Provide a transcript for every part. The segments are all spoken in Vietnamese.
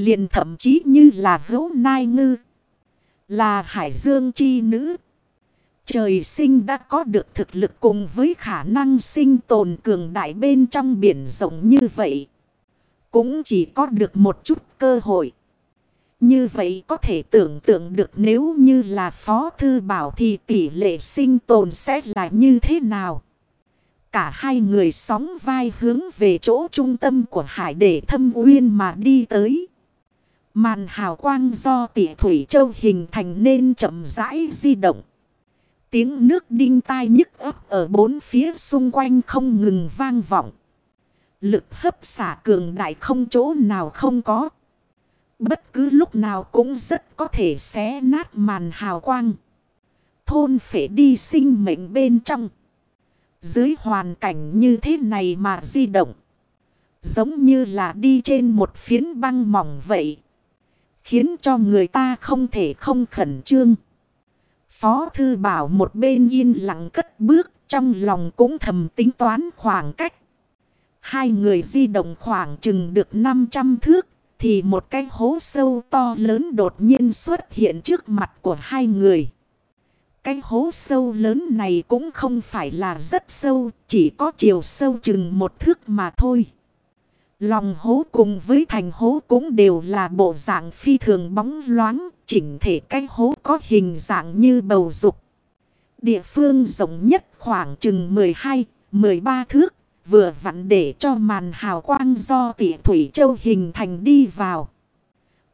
Liền thậm chí như là hữu nai ngư. Là hải dương chi nữ. Trời sinh đã có được thực lực cùng với khả năng sinh tồn cường đại bên trong biển rộng như vậy. Cũng chỉ có được một chút cơ hội. Như vậy có thể tưởng tượng được nếu như là phó thư bảo thì tỷ lệ sinh tồn sẽ là như thế nào. Cả hai người sóng vai hướng về chỗ trung tâm của hải để thâm uyên mà đi tới. Màn hào quang do tỷ thủy châu hình thành nên chậm rãi di động. Tiếng nước đinh tai nhức ấp ở bốn phía xung quanh không ngừng vang vọng. Lực hấp xả cường đại không chỗ nào không có. Bất cứ lúc nào cũng rất có thể xé nát màn hào quang. Thôn phải đi sinh mệnh bên trong. Dưới hoàn cảnh như thế này mà di động. Giống như là đi trên một phiến băng mỏng vậy. Khiến cho người ta không thể không khẩn trương. Phó thư bảo một bên yên lặng cất bước. Trong lòng cũng thầm tính toán khoảng cách. Hai người di động khoảng chừng được 500 thước. Thì một cái hố sâu to lớn đột nhiên xuất hiện trước mặt của hai người. Cái hố sâu lớn này cũng không phải là rất sâu, chỉ có chiều sâu chừng một thước mà thôi. Lòng hố cùng với thành hố cũng đều là bộ dạng phi thường bóng loáng, chỉnh thể cái hố có hình dạng như bầu dục. Địa phương rộng nhất khoảng chừng 12, 13 thước, vừa vặn để cho màn hào quang do tỷ Thủy Châu hình thành đi vào.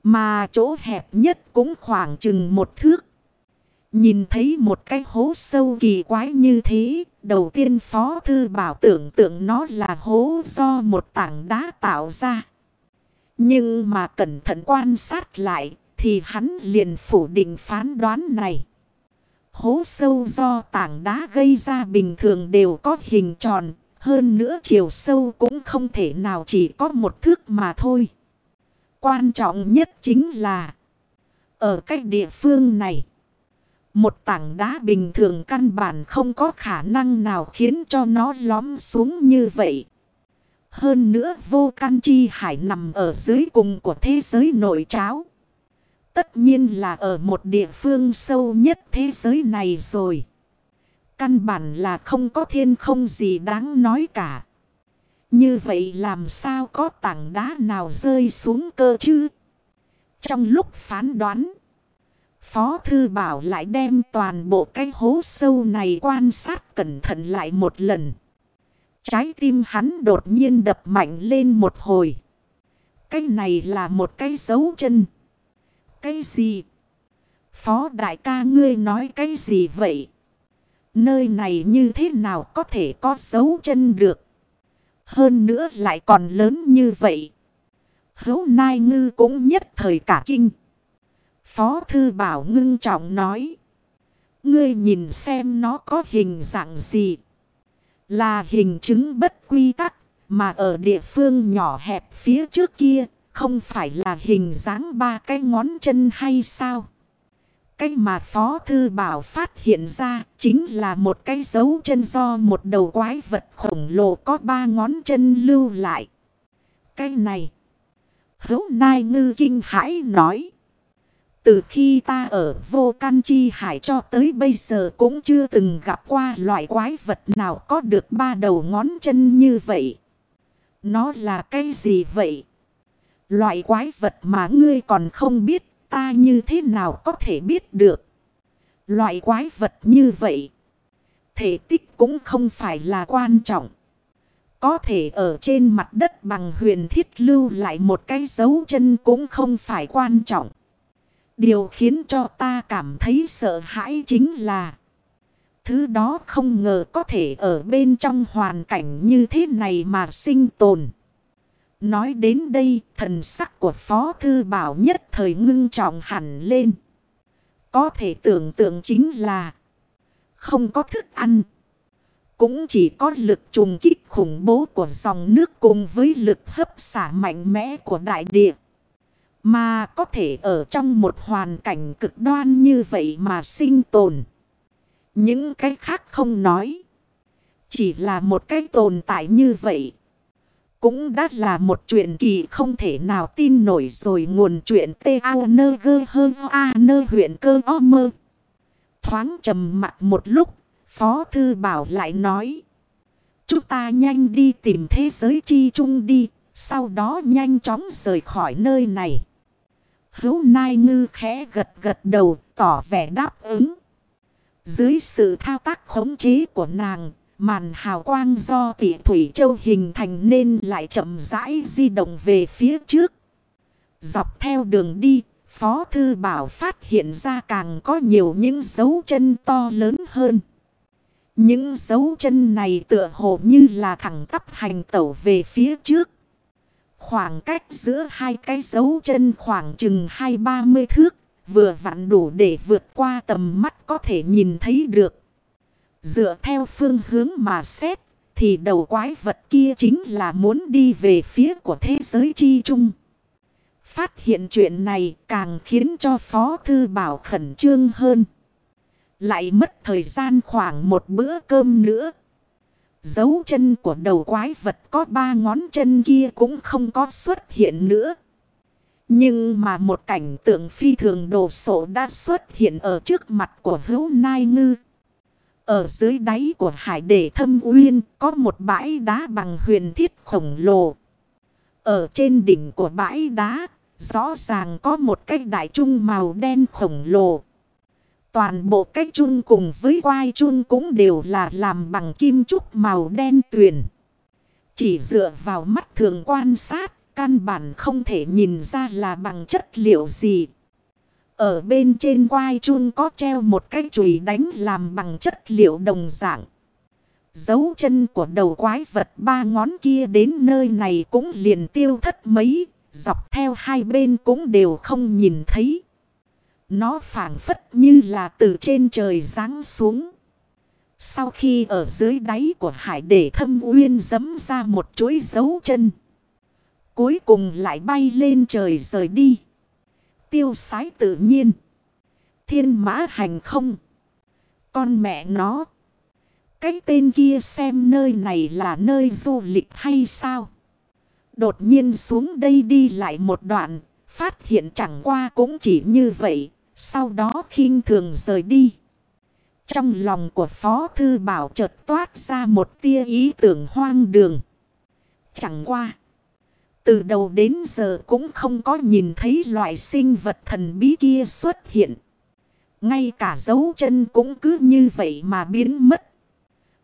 Mà chỗ hẹp nhất cũng khoảng chừng một thước. Nhìn thấy một cái hố sâu kỳ quái như thế, đầu tiên Phó Thư Bảo tưởng tượng nó là hố do một tảng đá tạo ra. Nhưng mà cẩn thận quan sát lại, thì hắn liền phủ định phán đoán này. Hố sâu do tảng đá gây ra bình thường đều có hình tròn, hơn nữa chiều sâu cũng không thể nào chỉ có một thước mà thôi. Quan trọng nhất chính là ở cách địa phương này. Một tảng đá bình thường căn bản không có khả năng nào khiến cho nó lóm xuống như vậy. Hơn nữa vô căn chi hải nằm ở dưới cùng của thế giới nội tráo. Tất nhiên là ở một địa phương sâu nhất thế giới này rồi. Căn bản là không có thiên không gì đáng nói cả. Như vậy làm sao có tảng đá nào rơi xuống cơ chứ? Trong lúc phán đoán. Phó Thư Bảo lại đem toàn bộ cái hố sâu này quan sát cẩn thận lại một lần. Trái tim hắn đột nhiên đập mạnh lên một hồi. Cái này là một cái dấu chân. Cái gì? Phó đại ca ngươi nói cái gì vậy? Nơi này như thế nào có thể có dấu chân được? Hơn nữa lại còn lớn như vậy. Hấu Nai Ngư cũng nhất thời cả kinh. Phó Thư Bảo ngưng trọng nói. Ngươi nhìn xem nó có hình dạng gì. Là hình chứng bất quy tắc. Mà ở địa phương nhỏ hẹp phía trước kia. Không phải là hình dáng ba cái ngón chân hay sao? Cái mà Phó Thư Bảo phát hiện ra chính là một cái dấu chân do một đầu quái vật khổng lồ có ba ngón chân lưu lại. Cái này. hữu Nai Ngư kinh hãi nói. Từ khi ta ở vô can chi hải cho tới bây giờ cũng chưa từng gặp qua loại quái vật nào có được ba đầu ngón chân như vậy. Nó là cái gì vậy? Loại quái vật mà ngươi còn không biết, ta như thế nào có thể biết được. Loại quái vật như vậy. Thể tích cũng không phải là quan trọng. Có thể ở trên mặt đất bằng huyền thiết lưu lại một cái dấu chân cũng không phải quan trọng. Điều khiến cho ta cảm thấy sợ hãi chính là, Thứ đó không ngờ có thể ở bên trong hoàn cảnh như thế này mà sinh tồn. Nói đến đây, thần sắc của Phó Thư Bảo nhất thời ngưng trọng hẳn lên. Có thể tưởng tượng chính là, không có thức ăn. Cũng chỉ có lực trùng kích khủng bố của dòng nước cùng với lực hấp xả mạnh mẽ của đại địa. Mà có thể ở trong một hoàn cảnh cực đoan như vậy mà sinh tồn. Những cái khác không nói. Chỉ là một cái tồn tại như vậy cũng đã là một chuyện kỳ không thể nào tin nổi rồi nguồn chuyện tê ao nơ gơ hơ a nơ huyện cơ o mơ. Thoáng trầm mặt một lúc, Phó Thư Bảo lại nói. Chúng ta nhanh đi tìm thế giới chi chung đi, sau đó nhanh chóng rời khỏi nơi này. Hữu Nai Ngư khẽ gật gật đầu, tỏ vẻ đáp ứng. Dưới sự thao tác khống chế của nàng, màn hào quang do tỷ Thủy Châu hình thành nên lại chậm rãi di động về phía trước. Dọc theo đường đi, Phó Thư Bảo phát hiện ra càng có nhiều những dấu chân to lớn hơn. Những dấu chân này tựa hồ như là thẳng tắp hành tẩu về phía trước. Khoảng cách giữa hai cái dấu chân khoảng chừng hai ba mươi thước, vừa vặn đủ để vượt qua tầm mắt có thể nhìn thấy được. Dựa theo phương hướng mà xét, thì đầu quái vật kia chính là muốn đi về phía của thế giới chi chung. Phát hiện chuyện này càng khiến cho Phó Thư Bảo khẩn trương hơn. Lại mất thời gian khoảng một bữa cơm nữa. Dấu chân của đầu quái vật có ba ngón chân kia cũng không có xuất hiện nữa. Nhưng mà một cảnh tượng phi thường đồ sộ đã xuất hiện ở trước mặt của hữu nai ngư. Ở dưới đáy của hải đề thâm uyên có một bãi đá bằng huyền thiết khổng lồ. Ở trên đỉnh của bãi đá, rõ ràng có một cái đại trung màu đen khổng lồ. Toàn bộ cách chun cùng với quai chun cũng đều là làm bằng kim trúc màu đen tuyền. Chỉ dựa vào mắt thường quan sát, căn bản không thể nhìn ra là bằng chất liệu gì. Ở bên trên quai chun có treo một cái chùy đánh làm bằng chất liệu đồng dạng. Dấu chân của đầu quái vật ba ngón kia đến nơi này cũng liền tiêu thất mấy, dọc theo hai bên cũng đều không nhìn thấy. Nó phản phất như là từ trên trời giáng xuống. Sau khi ở dưới đáy của hải để thâm uyên dấm ra một chuỗi dấu chân. Cuối cùng lại bay lên trời rời đi. Tiêu sái tự nhiên. Thiên mã hành không. Con mẹ nó. Cái tên kia xem nơi này là nơi du lịch hay sao? Đột nhiên xuống đây đi lại một đoạn. Phát hiện chẳng qua cũng chỉ như vậy. Sau đó khinh thường rời đi. Trong lòng của Phó Thư Bảo chợt toát ra một tia ý tưởng hoang đường. Chẳng qua. Từ đầu đến giờ cũng không có nhìn thấy loại sinh vật thần bí kia xuất hiện. Ngay cả dấu chân cũng cứ như vậy mà biến mất.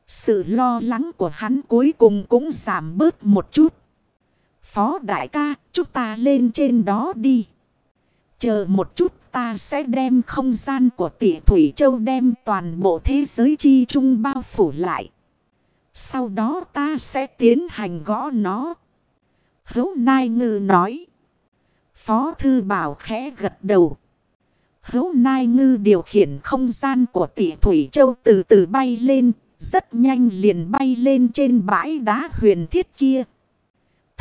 Sự lo lắng của hắn cuối cùng cũng giảm bớt một chút. Phó đại ca, chúng ta lên trên đó đi. Chờ một chút ta sẽ đem không gian của tỷ Thủy Châu đem toàn bộ thế giới chi trung bao phủ lại. Sau đó ta sẽ tiến hành gõ nó. Hấu Nai Ngư nói. Phó Thư Bảo khẽ gật đầu. Hấu Nai Ngư điều khiển không gian của tỷ Thủy Châu từ từ bay lên. Rất nhanh liền bay lên trên bãi đá huyền thiết kia.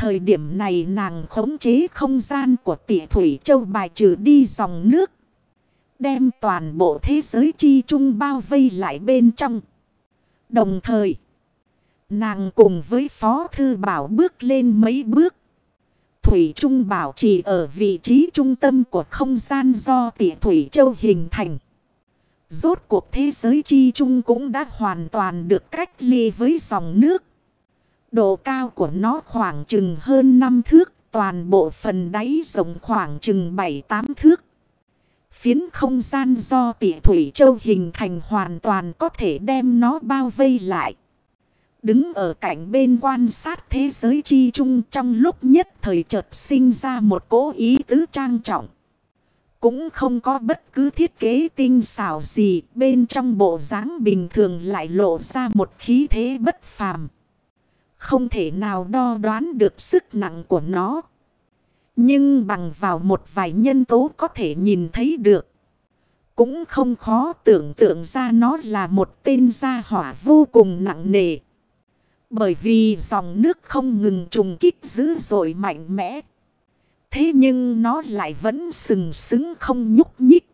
Thời điểm này nàng khống chế không gian của tỷ Thủy Châu bài trừ đi dòng nước. Đem toàn bộ thế giới chi trung bao vây lại bên trong. Đồng thời, nàng cùng với Phó Thư Bảo bước lên mấy bước. Thủy Trung Bảo chỉ ở vị trí trung tâm của không gian do tỷ Thủy Châu hình thành. Rốt cuộc thế giới chi trung cũng đã hoàn toàn được cách ly với dòng nước. Độ cao của nó khoảng chừng hơn 5 thước, toàn bộ phần đáy rộng khoảng chừng 7-8 thước. Phiến không gian do tỷ Thủy Châu hình thành hoàn toàn có thể đem nó bao vây lại. Đứng ở cạnh bên quan sát thế giới chi chung trong lúc nhất thời chợt sinh ra một cố ý tứ trang trọng. Cũng không có bất cứ thiết kế tinh xảo gì bên trong bộ dáng bình thường lại lộ ra một khí thế bất phàm. Không thể nào đo đoán được sức nặng của nó. Nhưng bằng vào một vài nhân tố có thể nhìn thấy được. Cũng không khó tưởng tượng ra nó là một tên gia hỏa vô cùng nặng nề. Bởi vì dòng nước không ngừng trùng kích dữ dội mạnh mẽ. Thế nhưng nó lại vẫn sừng sững không nhúc nhích.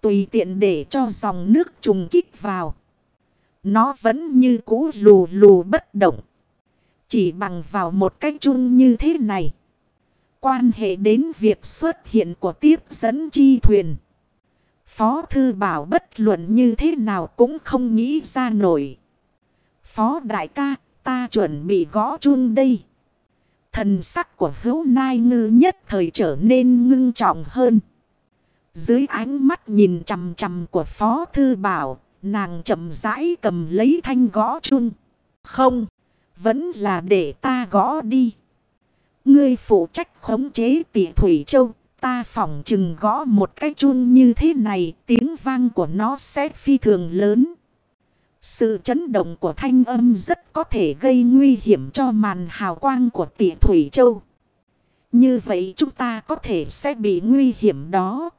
Tùy tiện để cho dòng nước trùng kích vào. Nó vẫn như cũ lù lù bất động chỉ bằng vào một cách chung như thế này. Quan hệ đến việc xuất hiện của tiếp dẫn chi thuyền. Phó thư bảo bất luận như thế nào cũng không nghĩ ra nổi. Phó đại ca, ta chuẩn bị gõ chun đây. Thần sắc của hữu nai ngư nhất thời trở nên ngưng trọng hơn. Dưới ánh mắt nhìn chầm chầm của Phó Thư Bảo, nàng chậm rãi cầm lấy thanh gõ chun Không, vẫn là để ta gõ đi. Ngươi phụ trách khống chế tỷ Thủy Châu, ta phỏng chừng gõ một cái chun như thế này, tiếng vang của nó sẽ phi thường lớn. Sự chấn động của thanh âm rất có thể gây nguy hiểm cho màn hào quang của tỷ Thủy Châu. Như vậy chúng ta có thể sẽ bị nguy hiểm đó.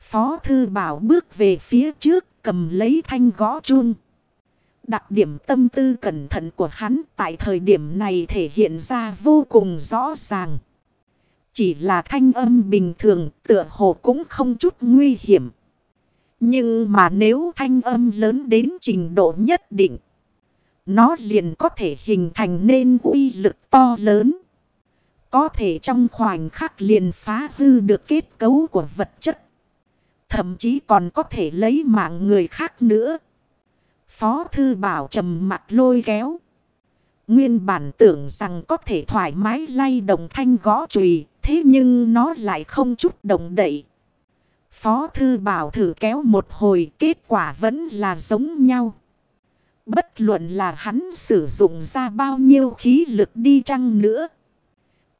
Phó Thư Bảo bước về phía trước cầm lấy thanh gõ chuông. Đặc điểm tâm tư cẩn thận của hắn tại thời điểm này thể hiện ra vô cùng rõ ràng. Chỉ là thanh âm bình thường tựa hồ cũng không chút nguy hiểm. Nhưng mà nếu thanh âm lớn đến trình độ nhất định. Nó liền có thể hình thành nên uy lực to lớn. Có thể trong khoảnh khắc liền phá hư được kết cấu của vật chất. Thậm chí còn có thể lấy mạng người khác nữa. Phó thư bảo trầm mặt lôi kéo. Nguyên bản tưởng rằng có thể thoải mái lay động thanh gõ chùy, Thế nhưng nó lại không chút động đậy. Phó thư bảo thử kéo một hồi, kết quả vẫn là giống nhau. Bất luận là hắn sử dụng ra bao nhiêu khí lực đi chăng nữa.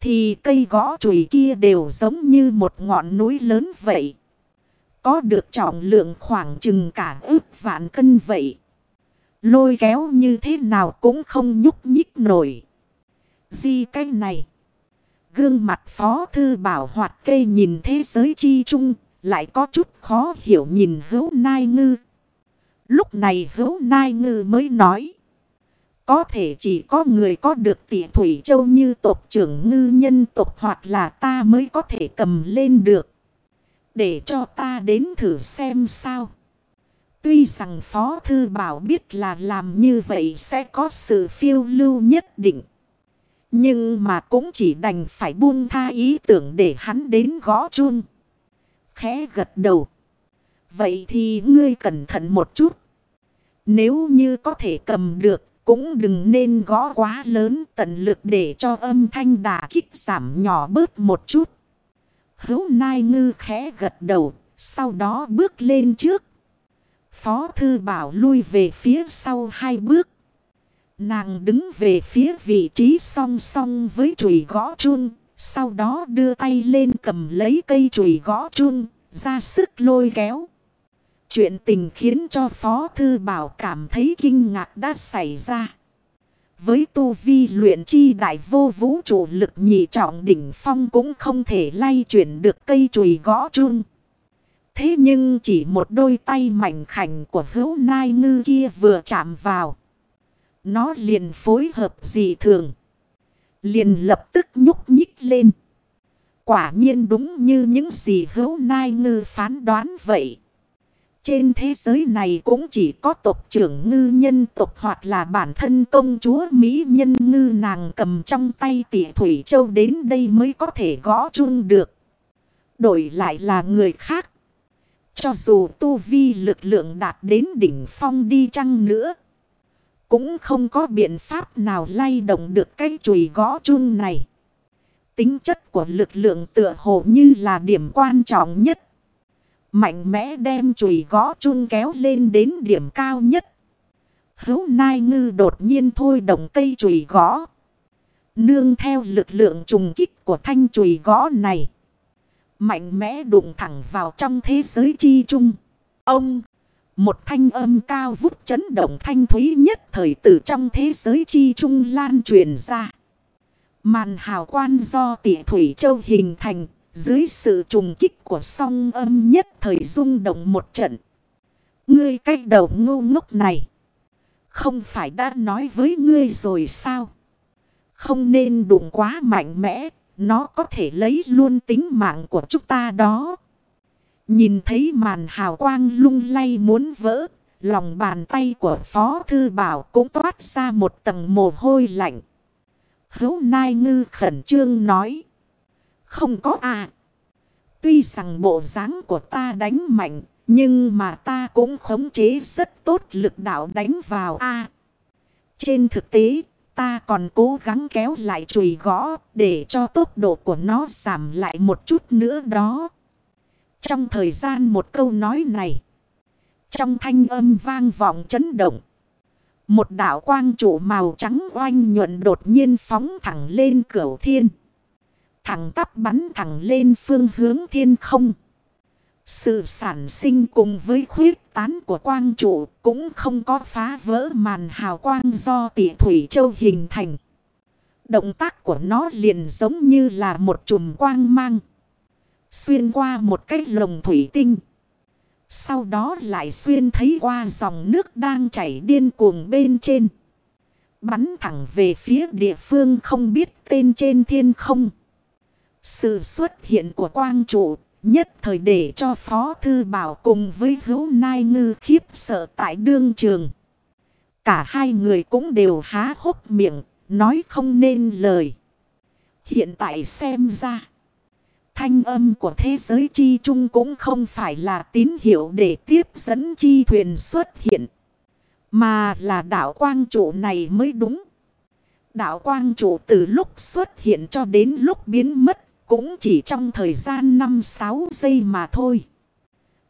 Thì cây gõ chùy kia đều giống như một ngọn núi lớn vậy. Có được trọng lượng khoảng chừng cả ước vạn cân vậy. Lôi kéo như thế nào cũng không nhúc nhích nổi. Di cái này. Gương mặt phó thư bảo hoạt cây nhìn thế giới chi chung. Lại có chút khó hiểu nhìn hữu nai ngư. Lúc này hữu nai ngư mới nói. Có thể chỉ có người có được tỷ thủy châu như tộc trưởng ngư nhân tộc hoặc là ta mới có thể cầm lên được. Để cho ta đến thử xem sao. Tuy rằng Phó Thư Bảo biết là làm như vậy sẽ có sự phiêu lưu nhất định. Nhưng mà cũng chỉ đành phải buông tha ý tưởng để hắn đến gõ chuông. Khẽ gật đầu. Vậy thì ngươi cẩn thận một chút. Nếu như có thể cầm được, cũng đừng nên gõ quá lớn tận lực để cho âm thanh đà kích giảm nhỏ bớt một chút. Hữu Nai Ngư khẽ gật đầu, sau đó bước lên trước. Phó Thư Bảo lui về phía sau hai bước. Nàng đứng về phía vị trí song song với chùy gõ chun, Sau đó đưa tay lên cầm lấy cây chùy gõ chun, ra sức lôi kéo. Chuyện tình khiến cho Phó Thư Bảo cảm thấy kinh ngạc đã xảy ra. Với tu vi luyện chi đại vô vũ trụ lực nhị trọng đỉnh phong cũng không thể lay chuyển được cây chùy gõ chun. Thế nhưng chỉ một đôi tay mảnh khảnh của hữu nai ngư kia vừa chạm vào. Nó liền phối hợp dị thường. Liền lập tức nhúc nhích lên. Quả nhiên đúng như những gì hữu nai ngư phán đoán vậy. Trên thế giới này cũng chỉ có tộc trưởng ngư nhân tộc hoặc là bản thân công chúa Mỹ nhân ngư nàng cầm trong tay tỷ Thủy Châu đến đây mới có thể gõ chung được. Đổi lại là người khác. Cho dù tu vi lực lượng đạt đến đỉnh phong đi chăng nữa. Cũng không có biện pháp nào lay động được cái chùy gõ chung này. Tính chất của lực lượng tựa hồ như là điểm quan trọng nhất. Mạnh mẽ đem chùy gõ chun kéo lên đến điểm cao nhất. Hữu Nai Ngư đột nhiên thôi động cây chùy gõ. Nương theo lực lượng trùng kích của thanh chùy gõ này. Mạnh mẽ đụng thẳng vào trong thế giới chi chung. Ông, một thanh âm cao vút chấn động thanh thúy nhất thời từ trong thế giới chi chung lan truyền ra. Màn hào quan do tỷ Thủy Châu hình thành dưới sự trùng kích của song âm nhất thời rung động một trận. Ngươi cách đầu ngu ngốc này. Không phải đã nói với ngươi rồi sao? Không nên đụng quá mạnh mẽ. Nó có thể lấy luôn tính mạng của chúng ta đó. Nhìn thấy màn hào quang lung lay muốn vỡ. Lòng bàn tay của Phó Thư Bảo cũng toát ra một tầng mồ hôi lạnh. Hữu Nai Ngư khẩn trương nói. Không có à. Tuy rằng bộ dáng của ta đánh mạnh. Nhưng mà ta cũng khống chế rất tốt lực đạo đánh vào a Trên thực tế, ta còn cố gắng kéo lại chùi gõ để cho tốc độ của nó giảm lại một chút nữa đó. Trong thời gian một câu nói này, trong thanh âm vang vọng chấn động. Một đảo quang trụ màu trắng oanh nhuận đột nhiên phóng thẳng lên cửa thiên. Thẳng tắp bắn thẳng lên phương hướng thiên không. Sự sản sinh cùng với khuyết tán của quang trụ cũng không có phá vỡ màn hào quang do tỷ thủy châu hình thành. Động tác của nó liền giống như là một chùm quang mang. Xuyên qua một cái lồng thủy tinh. Sau đó lại xuyên thấy qua dòng nước đang chảy điên cuồng bên trên. Bắn thẳng về phía địa phương không biết tên trên thiên không. Sự xuất hiện của quang trụ nhất thời để cho Phó Thư Bảo cùng với hữu nai ngư khiếp sợ tại đương trường. Cả hai người cũng đều há hốc miệng, nói không nên lời. Hiện tại xem ra, thanh âm của thế giới chi chung cũng không phải là tín hiệu để tiếp dẫn chi thuyền xuất hiện. Mà là đảo quang trụ này mới đúng. Đảo quang trụ từ lúc xuất hiện cho đến lúc biến mất cũng chỉ trong thời gian 5-6 giây mà thôi.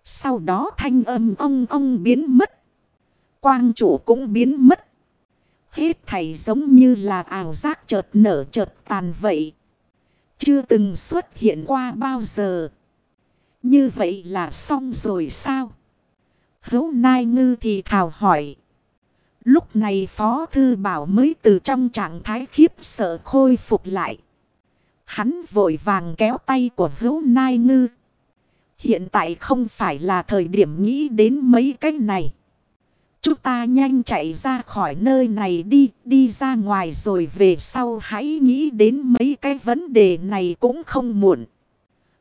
Sau đó thanh âm ong ong biến mất. Quang chủ cũng biến mất. Hết thầy giống như là ảo giác chợt nở chợt tàn vậy. Chưa từng xuất hiện qua bao giờ. Như vậy là xong rồi sao? Hấu Nai Ngư thì thảo hỏi. Lúc này Phó Thư Bảo mới từ trong trạng thái khiếp sợ khôi phục lại. Hắn vội vàng kéo tay của hữu nai ngư. Hiện tại không phải là thời điểm nghĩ đến mấy cái này. Chúng ta nhanh chạy ra khỏi nơi này đi, đi ra ngoài rồi về sau hãy nghĩ đến mấy cái vấn đề này cũng không muộn.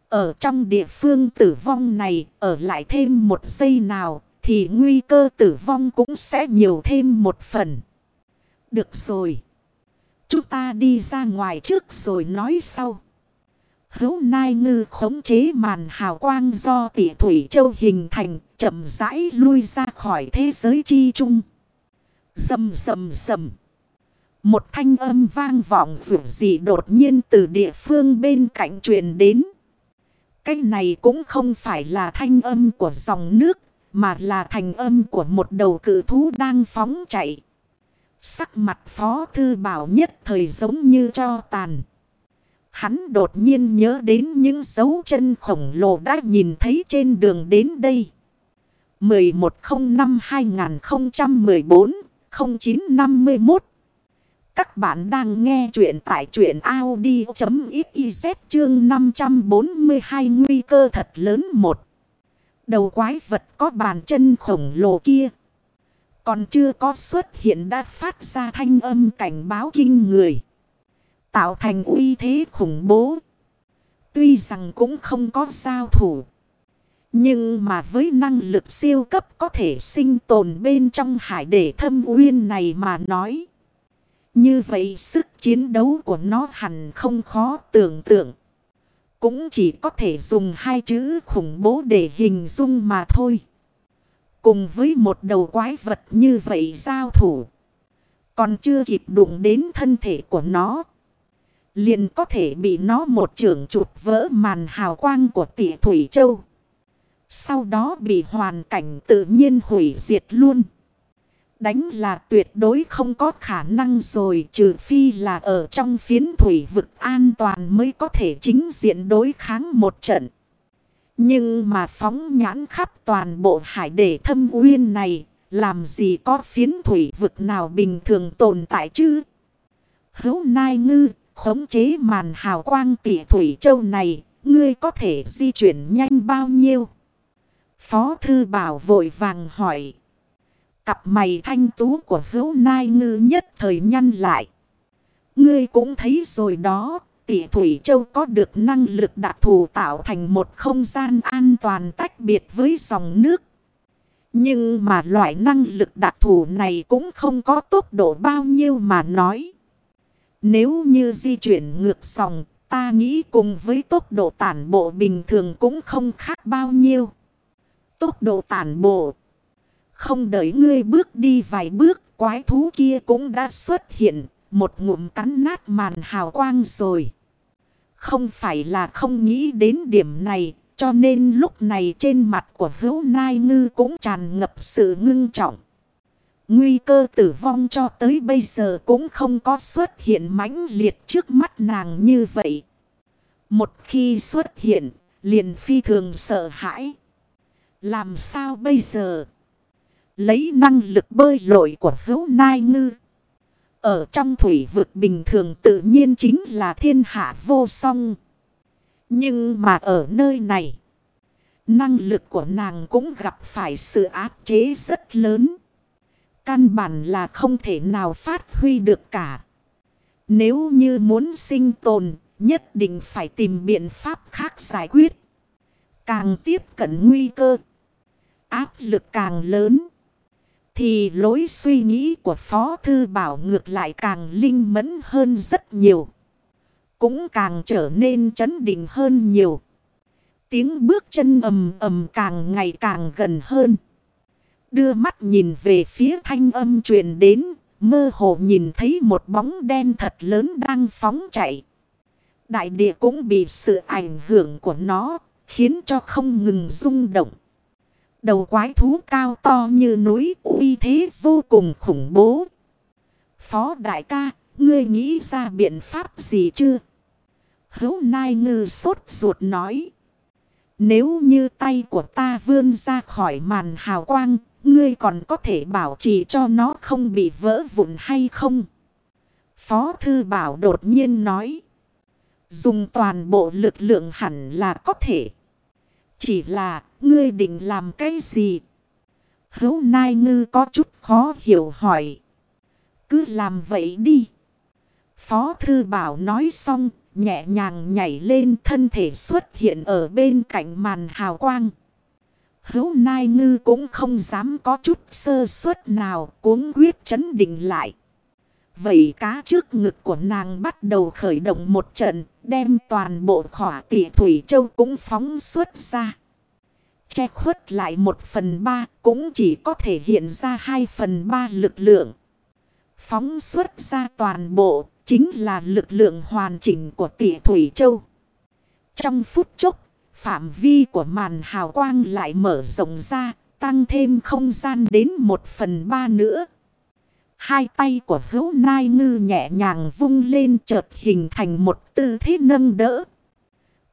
Ở trong địa phương tử vong này, ở lại thêm một giây nào, thì nguy cơ tử vong cũng sẽ nhiều thêm một phần. Được rồi. Chúng ta đi ra ngoài trước rồi nói sau. Hữu Nai Ngư khống chế màn hào quang do tỷ Thủy Châu hình thành, chậm rãi lui ra khỏi thế giới chi chung. Dầm dầm dầm. Một thanh âm vang vọng dù gì đột nhiên từ địa phương bên cạnh truyền đến. Cái này cũng không phải là thanh âm của dòng nước, mà là thành âm của một đầu cự thú đang phóng chạy. Sắc mặt phó thư bảo nhất thời giống như cho tàn. Hắn đột nhiên nhớ đến những dấu chân khổng lồ đã nhìn thấy trên đường đến đây. 1105-2014-0951 Các bạn đang nghe chuyện tại chuyện Audi.xyz chương 542 nguy cơ thật lớn một. Đầu quái vật có bàn chân khổng lồ kia. Còn chưa có xuất hiện đã phát ra thanh âm cảnh báo kinh người. Tạo thành uy thế khủng bố. Tuy rằng cũng không có giao thủ. Nhưng mà với năng lực siêu cấp có thể sinh tồn bên trong hải để thâm uyên này mà nói. Như vậy sức chiến đấu của nó hẳn không khó tưởng tượng. Cũng chỉ có thể dùng hai chữ khủng bố để hình dung mà thôi. Cùng với một đầu quái vật như vậy giao thủ. Còn chưa kịp đụng đến thân thể của nó. Liền có thể bị nó một trường chụp vỡ màn hào quang của tỷ Thủy Châu. Sau đó bị hoàn cảnh tự nhiên hủy diệt luôn. Đánh là tuyệt đối không có khả năng rồi, trừ phi là ở trong phiến thủy vực an toàn mới có thể chính diện đối kháng một trận. Nhưng mà phóng nhãn khắp toàn bộ hải để thâm uyên này, làm gì có phiến thủy vực nào bình thường tồn tại chứ? Hấu Nai Ngư, khống chế màn hào quang tỷ thủy châu này, ngươi có thể di chuyển nhanh bao nhiêu? Phó Thư Bảo vội vàng hỏi. Cặp mày thanh tú của hữu Nai Ngư nhất thời nhăn lại. Ngươi cũng thấy rồi đó, tỷ Thủy Châu có được năng lực đặc thù tạo thành một không gian an toàn tách biệt với dòng nước. Nhưng mà loại năng lực đặc thù này cũng không có tốc độ bao nhiêu mà nói. Nếu như di chuyển ngược dòng, ta nghĩ cùng với tốc độ tản bộ bình thường cũng không khác bao nhiêu. Tốc độ tản bộ. Không đợi ngươi bước đi vài bước, quái thú kia cũng đã xuất hiện, một ngụm cắn nát màn hào quang rồi. Không phải là không nghĩ đến điểm này, cho nên lúc này trên mặt của hữu nai ngư cũng tràn ngập sự ngưng trọng. Nguy cơ tử vong cho tới bây giờ cũng không có xuất hiện mãnh liệt trước mắt nàng như vậy. Một khi xuất hiện, liền phi thường sợ hãi. Làm sao bây giờ? Lấy năng lực bơi lội của hữu nai ngư. Ở trong thủy vực bình thường tự nhiên chính là thiên hạ vô song. Nhưng mà ở nơi này, năng lực của nàng cũng gặp phải sự áp chế rất lớn. Căn bản là không thể nào phát huy được cả. Nếu như muốn sinh tồn, nhất định phải tìm biện pháp khác giải quyết. Càng tiếp cận nguy cơ, áp lực càng lớn. Thì lối suy nghĩ của Phó Thư Bảo ngược lại càng linh mẫn hơn rất nhiều. Cũng càng trở nên chấn định hơn nhiều. Tiếng bước chân ầm ầm càng ngày càng gần hơn. Đưa mắt nhìn về phía thanh âm truyền đến. Mơ hồ nhìn thấy một bóng đen thật lớn đang phóng chạy. Đại địa cũng bị sự ảnh hưởng của nó. Khiến cho không ngừng rung động. Đầu quái thú cao to như núi uy thế vô cùng khủng bố. Phó đại ca, ngươi nghĩ ra biện pháp gì chưa? Hữu Nai Ngư sốt ruột nói. Nếu như tay của ta vươn ra khỏi màn hào quang, ngươi còn có thể bảo trì cho nó không bị vỡ vụn hay không? Phó Thư Bảo đột nhiên nói. Dùng toàn bộ lực lượng hẳn là có thể. Chỉ là ngươi định làm cái gì? Hữu Nai Ngư có chút khó hiểu hỏi. Cứ làm vậy đi. Phó Thư Bảo nói xong nhẹ nhàng nhảy lên thân thể xuất hiện ở bên cạnh màn hào quang. Hữu Nai Ngư cũng không dám có chút sơ suất nào cuốn quyết chấn định lại. Vậy cá trước ngực của nàng bắt đầu khởi động một trận, đem toàn bộ khỏa tỷ Thủy Châu cũng phóng xuất ra. Che khuất lại một phần ba cũng chỉ có thể hiện ra hai phần ba lực lượng. Phóng xuất ra toàn bộ Chính là lực lượng hoàn chỉnh của tỷ Thủy Châu. Trong phút chốc, phạm vi của màn hào quang lại mở rộng ra, tăng thêm không gian đến một phần ba nữa. Hai tay của hữu nai ngư nhẹ nhàng vung lên chợt hình thành một tư thế nâng đỡ.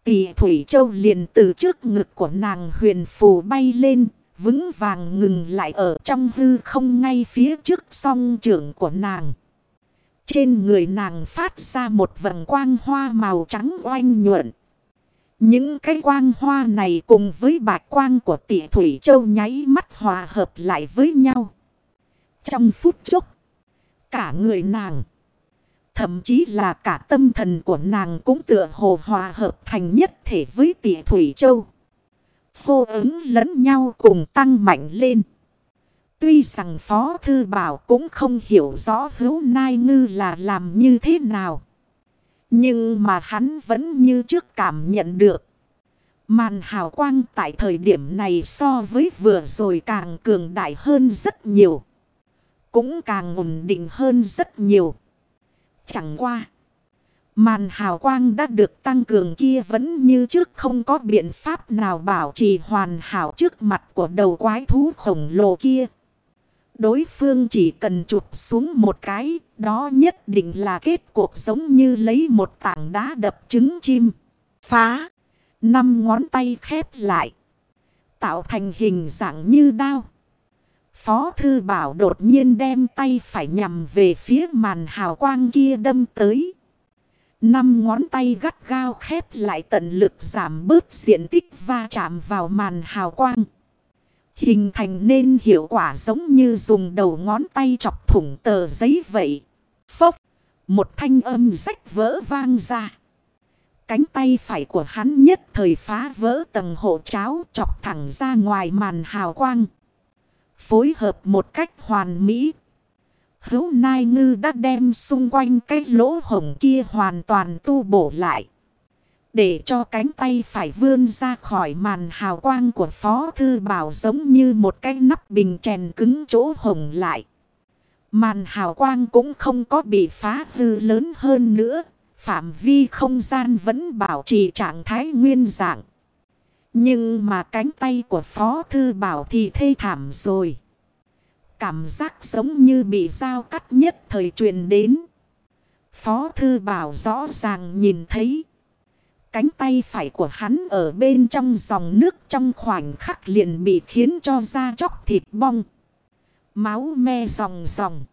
Tỷ Thủy Châu liền từ trước ngực của nàng huyền phù bay lên, vững vàng ngừng lại ở trong hư không ngay phía trước song trưởng của nàng. Trên người nàng phát ra một vầng quang hoa màu trắng oanh nhuận. Những cái quang hoa này cùng với bạc quang của tỷ Thủy Châu nháy mắt hòa hợp lại với nhau. Trong phút chốc, cả người nàng, thậm chí là cả tâm thần của nàng cũng tựa hồ hòa hợp thành nhất thể với tỷ Thủy Châu. Hô ứng lẫn nhau cùng tăng mạnh lên. Tuy rằng Phó Thư Bảo cũng không hiểu rõ hữu nai ngư là làm như thế nào. Nhưng mà hắn vẫn như trước cảm nhận được. Màn hào quang tại thời điểm này so với vừa rồi càng cường đại hơn rất nhiều. Cũng càng ổn định hơn rất nhiều. Chẳng qua. Màn hào quang đã được tăng cường kia vẫn như trước không có biện pháp nào bảo trì hoàn hảo trước mặt của đầu quái thú khổng lồ kia. Đối phương chỉ cần chụp xuống một cái, đó nhất định là kết cuộc giống như lấy một tảng đá đập trứng chim. Phá, năm ngón tay khép lại, tạo thành hình dạng như đao. Phó Thư Bảo đột nhiên đem tay phải nhằm về phía màn hào quang kia đâm tới. Năm ngón tay gắt gao khép lại tận lực giảm bớt diện tích va chạm vào màn hào quang. Hình thành nên hiệu quả giống như dùng đầu ngón tay chọc thủng tờ giấy vậy. Phốc. Một thanh âm rách vỡ vang ra. Cánh tay phải của hắn nhất thời phá vỡ tầng hộ cháo chọc thẳng ra ngoài màn hào quang. Phối hợp một cách hoàn mỹ. Hữu Nai Ngư đã đem xung quanh cái lỗ hổng kia hoàn toàn tu bổ lại. Để cho cánh tay phải vươn ra khỏi màn hào quang của Phó Thư Bảo giống như một cái nắp bình chèn cứng chỗ hồng lại. Màn hào quang cũng không có bị phá hư lớn hơn nữa. Phạm vi không gian vẫn bảo trì trạng thái nguyên dạng. Nhưng mà cánh tay của Phó Thư Bảo thì thê thảm rồi. Cảm giác giống như bị dao cắt nhất thời truyền đến. Phó Thư Bảo rõ ràng nhìn thấy. Cánh tay phải của hắn ở bên trong dòng nước trong khoảnh khắc liền bị khiến cho da chóc thịt bong. Máu me ròng ròng.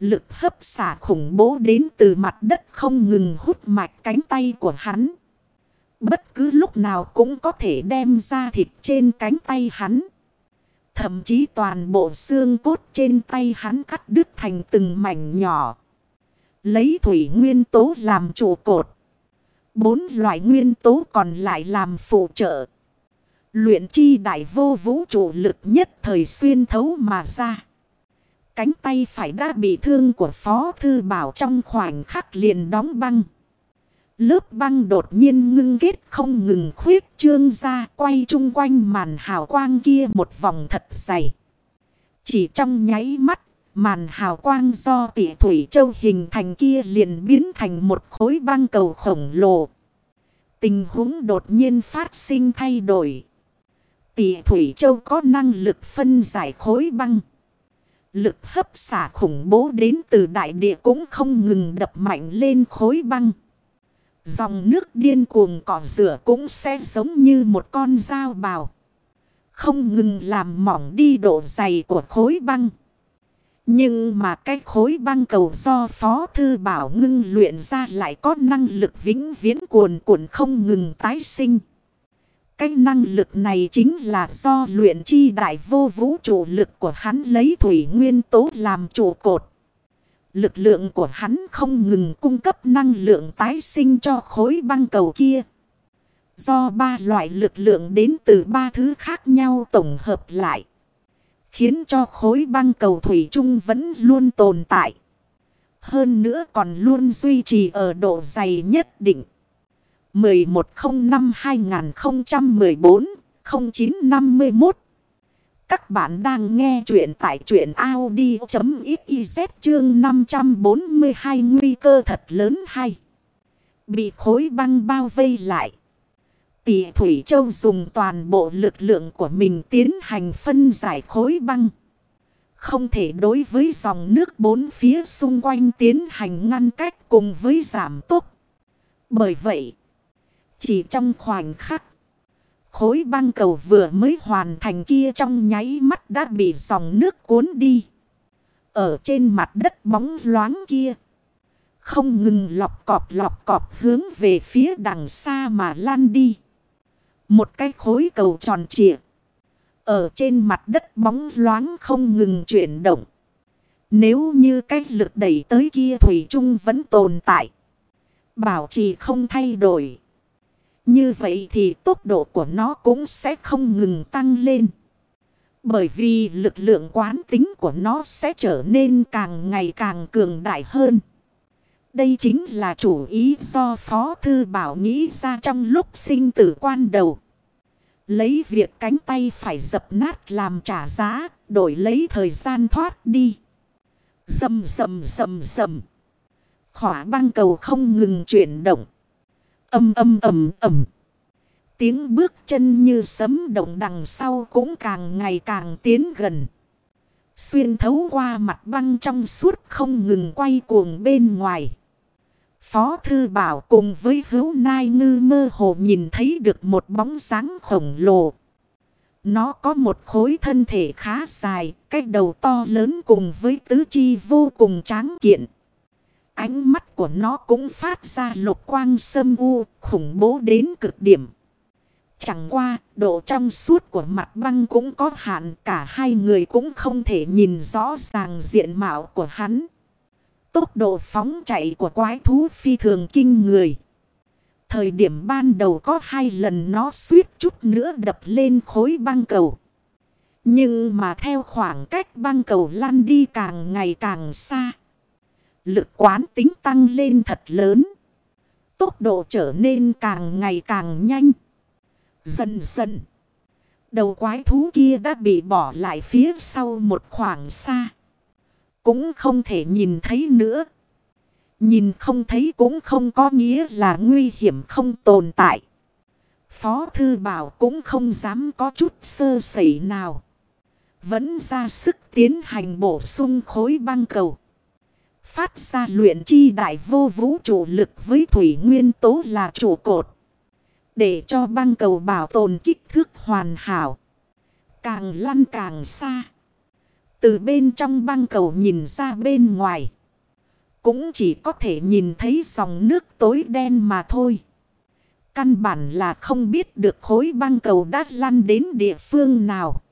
Lực hấp xả khủng bố đến từ mặt đất không ngừng hút mạch cánh tay của hắn. Bất cứ lúc nào cũng có thể đem ra thịt trên cánh tay hắn. Thậm chí toàn bộ xương cốt trên tay hắn cắt đứt thành từng mảnh nhỏ. Lấy thủy nguyên tố làm trụ cột. Bốn loại nguyên tố còn lại làm phụ trợ. Luyện chi đại vô vũ trụ lực nhất thời xuyên thấu mà ra. Cánh tay phải đã bị thương của Phó Thư Bảo trong khoảnh khắc liền đóng băng. Lớp băng đột nhiên ngưng kết không ngừng khuyết trương ra quay chung quanh màn hào quang kia một vòng thật dày. Chỉ trong nháy mắt, màn hào quang do tỷ thủy châu hình thành kia liền biến thành một khối băng cầu khổng lồ. Tình huống đột nhiên phát sinh thay đổi. Tỷ thủy châu có năng lực phân giải khối băng. Lực hấp xả khủng bố đến từ đại địa cũng không ngừng đập mạnh lên khối băng. Dòng nước điên cuồng cỏ rửa cũng sẽ giống như một con dao bào. Không ngừng làm mỏng đi độ dày của khối băng. Nhưng mà cái khối băng cầu do Phó Thư Bảo ngưng luyện ra lại có năng lực vĩnh viễn cuồn cuộn không ngừng tái sinh. Cái năng lực này chính là do luyện chi đại vô vũ trụ lực của hắn lấy thủy nguyên tố làm trụ cột. Lực lượng của hắn không ngừng cung cấp năng lượng tái sinh cho khối băng cầu kia. Do ba loại lực lượng đến từ ba thứ khác nhau tổng hợp lại. Khiến cho khối băng cầu thủy chung vẫn luôn tồn tại. Hơn nữa còn luôn duy trì ở độ dày nhất định. 1105-2014-0951 các bạn đang nghe chuyện tại chuyện Audi.xyz chương 542 nguy cơ thật lớn hay. Bị khối băng bao vây lại. Tỷ Thủy Châu dùng toàn bộ lực lượng của mình tiến hành phân giải khối băng. Không thể đối với dòng nước bốn phía xung quanh tiến hành ngăn cách cùng với giảm tốc. Bởi vậy, chỉ trong khoảnh khắc, khối băng cầu vừa mới hoàn thành kia trong nháy mắt đã bị dòng nước cuốn đi. Ở trên mặt đất bóng loáng kia, không ngừng lọc cọp lọc cọp hướng về phía đằng xa mà lan đi. Một cái khối cầu tròn trịa. Ở trên mặt đất bóng loáng không ngừng chuyển động. Nếu như cái lực đẩy tới kia Thủy chung vẫn tồn tại. Bảo trì không thay đổi. Như vậy thì tốc độ của nó cũng sẽ không ngừng tăng lên. Bởi vì lực lượng quán tính của nó sẽ trở nên càng ngày càng cường đại hơn. Đây chính là chủ ý do Phó Thư Bảo nghĩ ra trong lúc sinh tử quan đầu. Lấy việc cánh tay phải dập nát làm trả giá, đổi lấy thời gian thoát đi. Dầm dầm dầm dầm. Khỏa băng cầu không ngừng chuyển động. Âm âm ầm ầm. Tiếng bước chân như sấm động đằng sau cũng càng ngày càng tiến gần. Xuyên thấu qua mặt băng trong suốt không ngừng quay cuồng bên ngoài. Phó Thư Bảo cùng với hữu nai ngư mơ hồ nhìn thấy được một bóng sáng khổng lồ. Nó có một khối thân thể khá dài, cái đầu to lớn cùng với tứ chi vô cùng tráng kiện. Ánh mắt của nó cũng phát ra lục quang sâm u, khủng bố đến cực điểm. Chẳng qua, độ trong suốt của mặt băng cũng có hạn, cả hai người cũng không thể nhìn rõ ràng diện mạo của hắn. Tốc độ phóng chạy của quái thú phi thường kinh người. Thời điểm ban đầu có hai lần nó suýt chút nữa đập lên khối băng cầu. Nhưng mà theo khoảng cách băng cầu lăn đi càng ngày càng xa. Lực quán tính tăng lên thật lớn. Tốc độ trở nên càng ngày càng nhanh. Dần dần. Đầu quái thú kia đã bị bỏ lại phía sau một khoảng xa. Cũng không thể nhìn thấy nữa. Nhìn không thấy cũng không có nghĩa là nguy hiểm không tồn tại. Phó Thư Bảo cũng không dám có chút sơ sẩy nào. Vẫn ra sức tiến hành bổ sung khối băng cầu. Phát ra luyện chi đại vô vũ trụ lực với thủy nguyên tố là trụ cột. Để cho băng cầu bảo tồn kích thước hoàn hảo. Càng lăn càng xa. Từ bên trong băng cầu nhìn ra bên ngoài. Cũng chỉ có thể nhìn thấy dòng nước tối đen mà thôi. Căn bản là không biết được khối băng cầu đã lăn đến địa phương nào.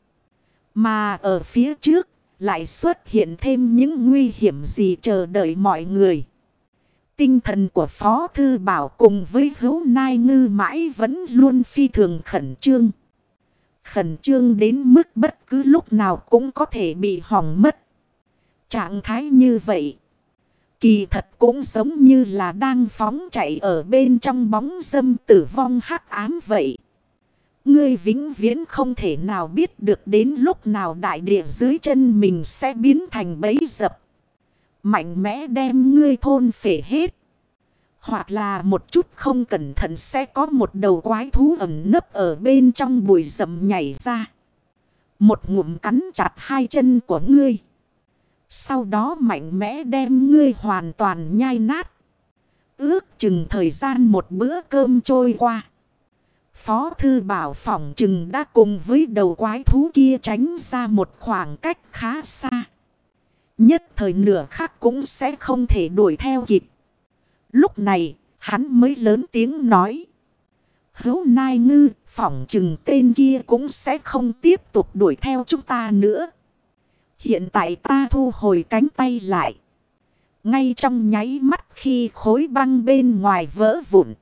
Mà ở phía trước lại xuất hiện thêm những nguy hiểm gì chờ đợi mọi người. Tinh thần của Phó Thư Bảo cùng với hữu nai ngư mãi vẫn luôn phi thường khẩn trương. Khẩn trương đến mức bất cứ lúc nào cũng có thể bị hỏng mất. Trạng thái như vậy. Kỳ thật cũng giống như là đang phóng chạy ở bên trong bóng dâm tử vong hắc ám vậy. Ngươi vĩnh viễn không thể nào biết được đến lúc nào đại địa dưới chân mình sẽ biến thành bấy dập. Mạnh mẽ đem ngươi thôn phể hết. Hoặc là một chút không cẩn thận sẽ có một đầu quái thú ẩn nấp ở bên trong bụi rậm nhảy ra. Một ngụm cắn chặt hai chân của ngươi. Sau đó mạnh mẽ đem ngươi hoàn toàn nhai nát. Ước chừng thời gian một bữa cơm trôi qua. Phó thư bảo phỏng chừng đã cùng với đầu quái thú kia tránh ra một khoảng cách khá xa. Nhất thời nửa khắc cũng sẽ không thể đuổi theo kịp. Lúc này, hắn mới lớn tiếng nói. Hấu nai ngư, phỏng chừng tên kia cũng sẽ không tiếp tục đuổi theo chúng ta nữa. Hiện tại ta thu hồi cánh tay lại. Ngay trong nháy mắt khi khối băng bên ngoài vỡ vụn.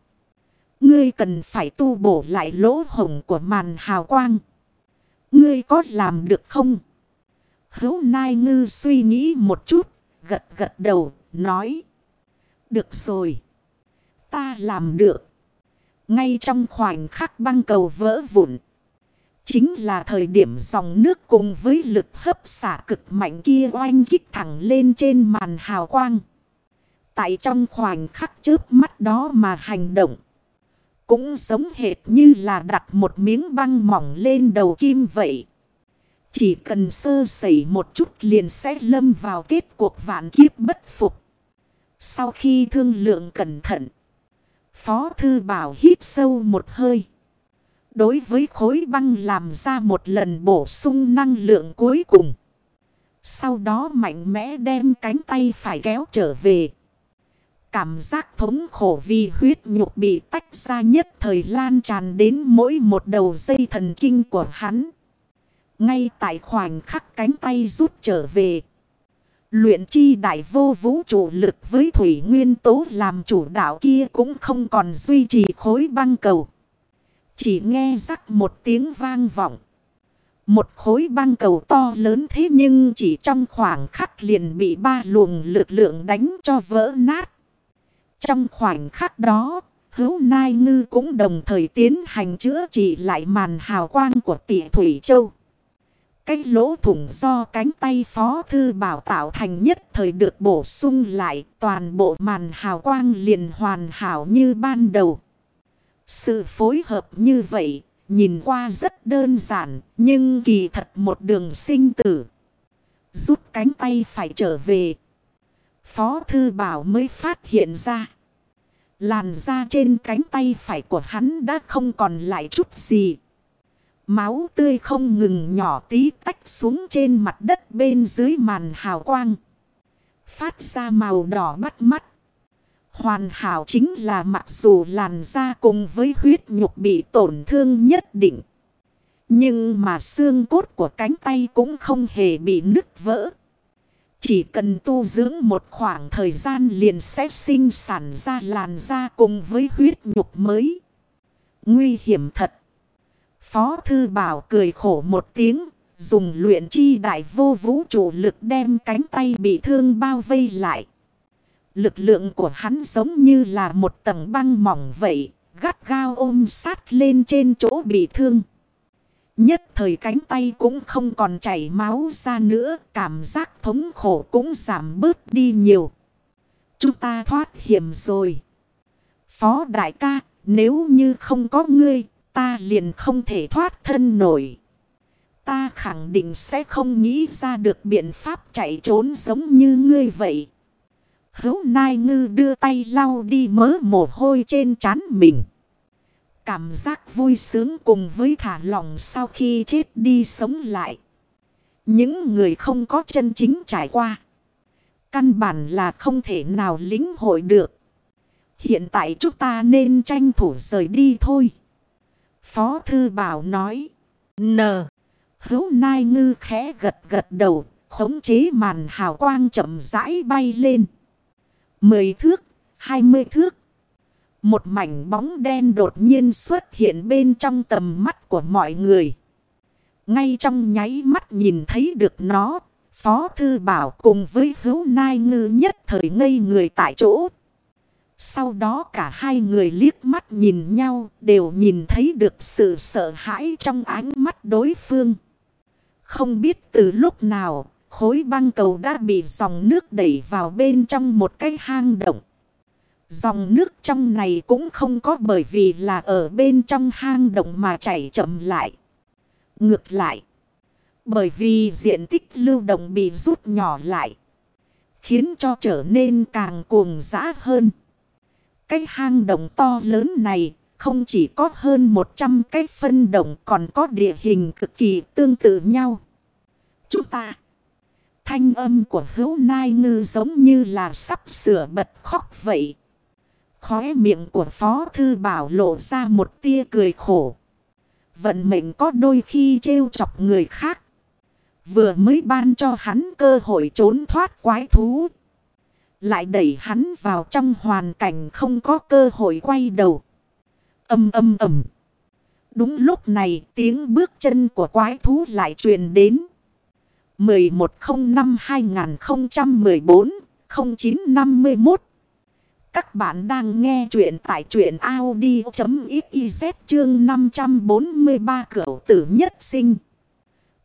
Ngươi cần phải tu bổ lại lỗ hồng của màn hào quang. Ngươi có làm được không? Hấu Nai Ngư suy nghĩ một chút, gật gật đầu, nói. Được rồi. Ta làm được. Ngay trong khoảnh khắc băng cầu vỡ vụn. Chính là thời điểm dòng nước cùng với lực hấp xả cực mạnh kia oanh kích thẳng lên trên màn hào quang. Tại trong khoảnh khắc chớp mắt đó mà hành động. Cũng giống hệt như là đặt một miếng băng mỏng lên đầu kim vậy. Chỉ cần sơ sẩy một chút liền sẽ lâm vào kết cuộc vạn kiếp bất phục. Sau khi thương lượng cẩn thận. Phó Thư Bảo hít sâu một hơi. Đối với khối băng làm ra một lần bổ sung năng lượng cuối cùng. Sau đó mạnh mẽ đem cánh tay phải kéo trở về. Cảm giác thống khổ vì huyết nhục bị tách ra nhất thời lan tràn đến mỗi một đầu dây thần kinh của hắn. Ngay tại khoảnh khắc cánh tay rút trở về. Luyện chi đại vô vũ trụ lực với thủy nguyên tố làm chủ đạo kia cũng không còn duy trì khối băng cầu. Chỉ nghe rắc một tiếng vang vọng. Một khối băng cầu to lớn thế nhưng chỉ trong khoảng khắc liền bị ba luồng lực lượng đánh cho vỡ nát. Trong khoảnh khắc đó, hữu nai ngư cũng đồng thời tiến hành chữa trị lại màn hào quang của tỷ Thủy Châu. Cái lỗ thủng do cánh tay phó thư bảo tạo thành nhất thời được bổ sung lại toàn bộ màn hào quang liền hoàn hảo như ban đầu. Sự phối hợp như vậy nhìn qua rất đơn giản nhưng kỳ thật một đường sinh tử. Rút cánh tay phải trở về. Phó thư bảo mới phát hiện ra. Làn da trên cánh tay phải của hắn đã không còn lại chút gì. Máu tươi không ngừng nhỏ tí tách xuống trên mặt đất bên dưới màn hào quang. Phát ra màu đỏ bắt mắt. Hoàn hảo chính là mặc dù làn da cùng với huyết nhục bị tổn thương nhất định. Nhưng mà xương cốt của cánh tay cũng không hề bị nứt vỡ. Chỉ cần tu dưỡng một khoảng thời gian liền sẽ sinh sản ra làn da cùng với huyết nhục mới. Nguy hiểm thật. Phó Thư Bảo cười khổ một tiếng, Dùng luyện chi đại vô vũ trụ lực đem cánh tay bị thương bao vây lại. Lực lượng của hắn giống như là một tầng băng mỏng vậy, gắt gao ôm sát lên trên chỗ bị thương. Nhất thời cánh tay cũng không còn chảy máu ra nữa, cảm giác thống khổ cũng giảm bớt đi nhiều. Chúng ta thoát hiểm rồi. Phó đại ca, nếu như không có ngươi, ta liền không thể thoát thân nổi. Ta khẳng định sẽ không nghĩ ra được biện pháp chạy trốn giống như ngươi vậy. Hấu nai ngư đưa tay lau đi mớ mồ hôi trên trán mình. Cảm giác vui sướng cùng với thả lỏng sau khi chết đi sống lại. Những người không có chân chính trải qua. Căn bản là không thể nào lính hội được. Hiện tại chúng ta nên tranh thủ rời đi thôi. Phó Thư Bảo nói. N. Hữu Nai Ngư khẽ gật gật đầu. Khống chế màn hào quang chậm rãi bay lên. Mười thước, hai mươi thước. Một mảnh bóng đen đột nhiên xuất hiện bên trong tầm mắt của mọi người. Ngay trong nháy mắt nhìn thấy được nó, Phó Thư Bảo cùng với hữu nai ngư nhất thời ngây người tại chỗ. Sau đó cả hai người liếc mắt nhìn nhau đều nhìn thấy được sự sợ hãi trong ánh mắt đối phương. Không biết từ lúc nào khối băng cầu đã bị dòng nước đẩy vào bên trong một cái hang động. Dòng nước trong này cũng không có bởi vì là ở bên trong hang động mà chảy chậm lại. Ngược lại. Bởi vì diện tích lưu động bị rút nhỏ lại. Khiến cho trở nên càng cuồng dã hơn. Cái hang động to lớn này không chỉ có hơn 100 cái phân động còn có địa hình cực kỳ tương tự nhau. Chúng ta. Thanh âm của hữu nai ngư giống như là sắp sửa bật khóc vậy. Khóe miệng của Phó Thư Bảo lộ ra một tia cười khổ. Vận mệnh có đôi khi trêu chọc người khác. Vừa mới ban cho hắn cơ hội trốn thoát quái thú. Lại đẩy hắn vào trong hoàn cảnh không có cơ hội quay đầu. Âm âm ầm. Đúng lúc này tiếng bước chân của quái thú lại truyền đến. 1105-2014-0951 các bạn đang nghe chuyện tại truyện Audi.xyz chương 543 cửu tử nhất sinh.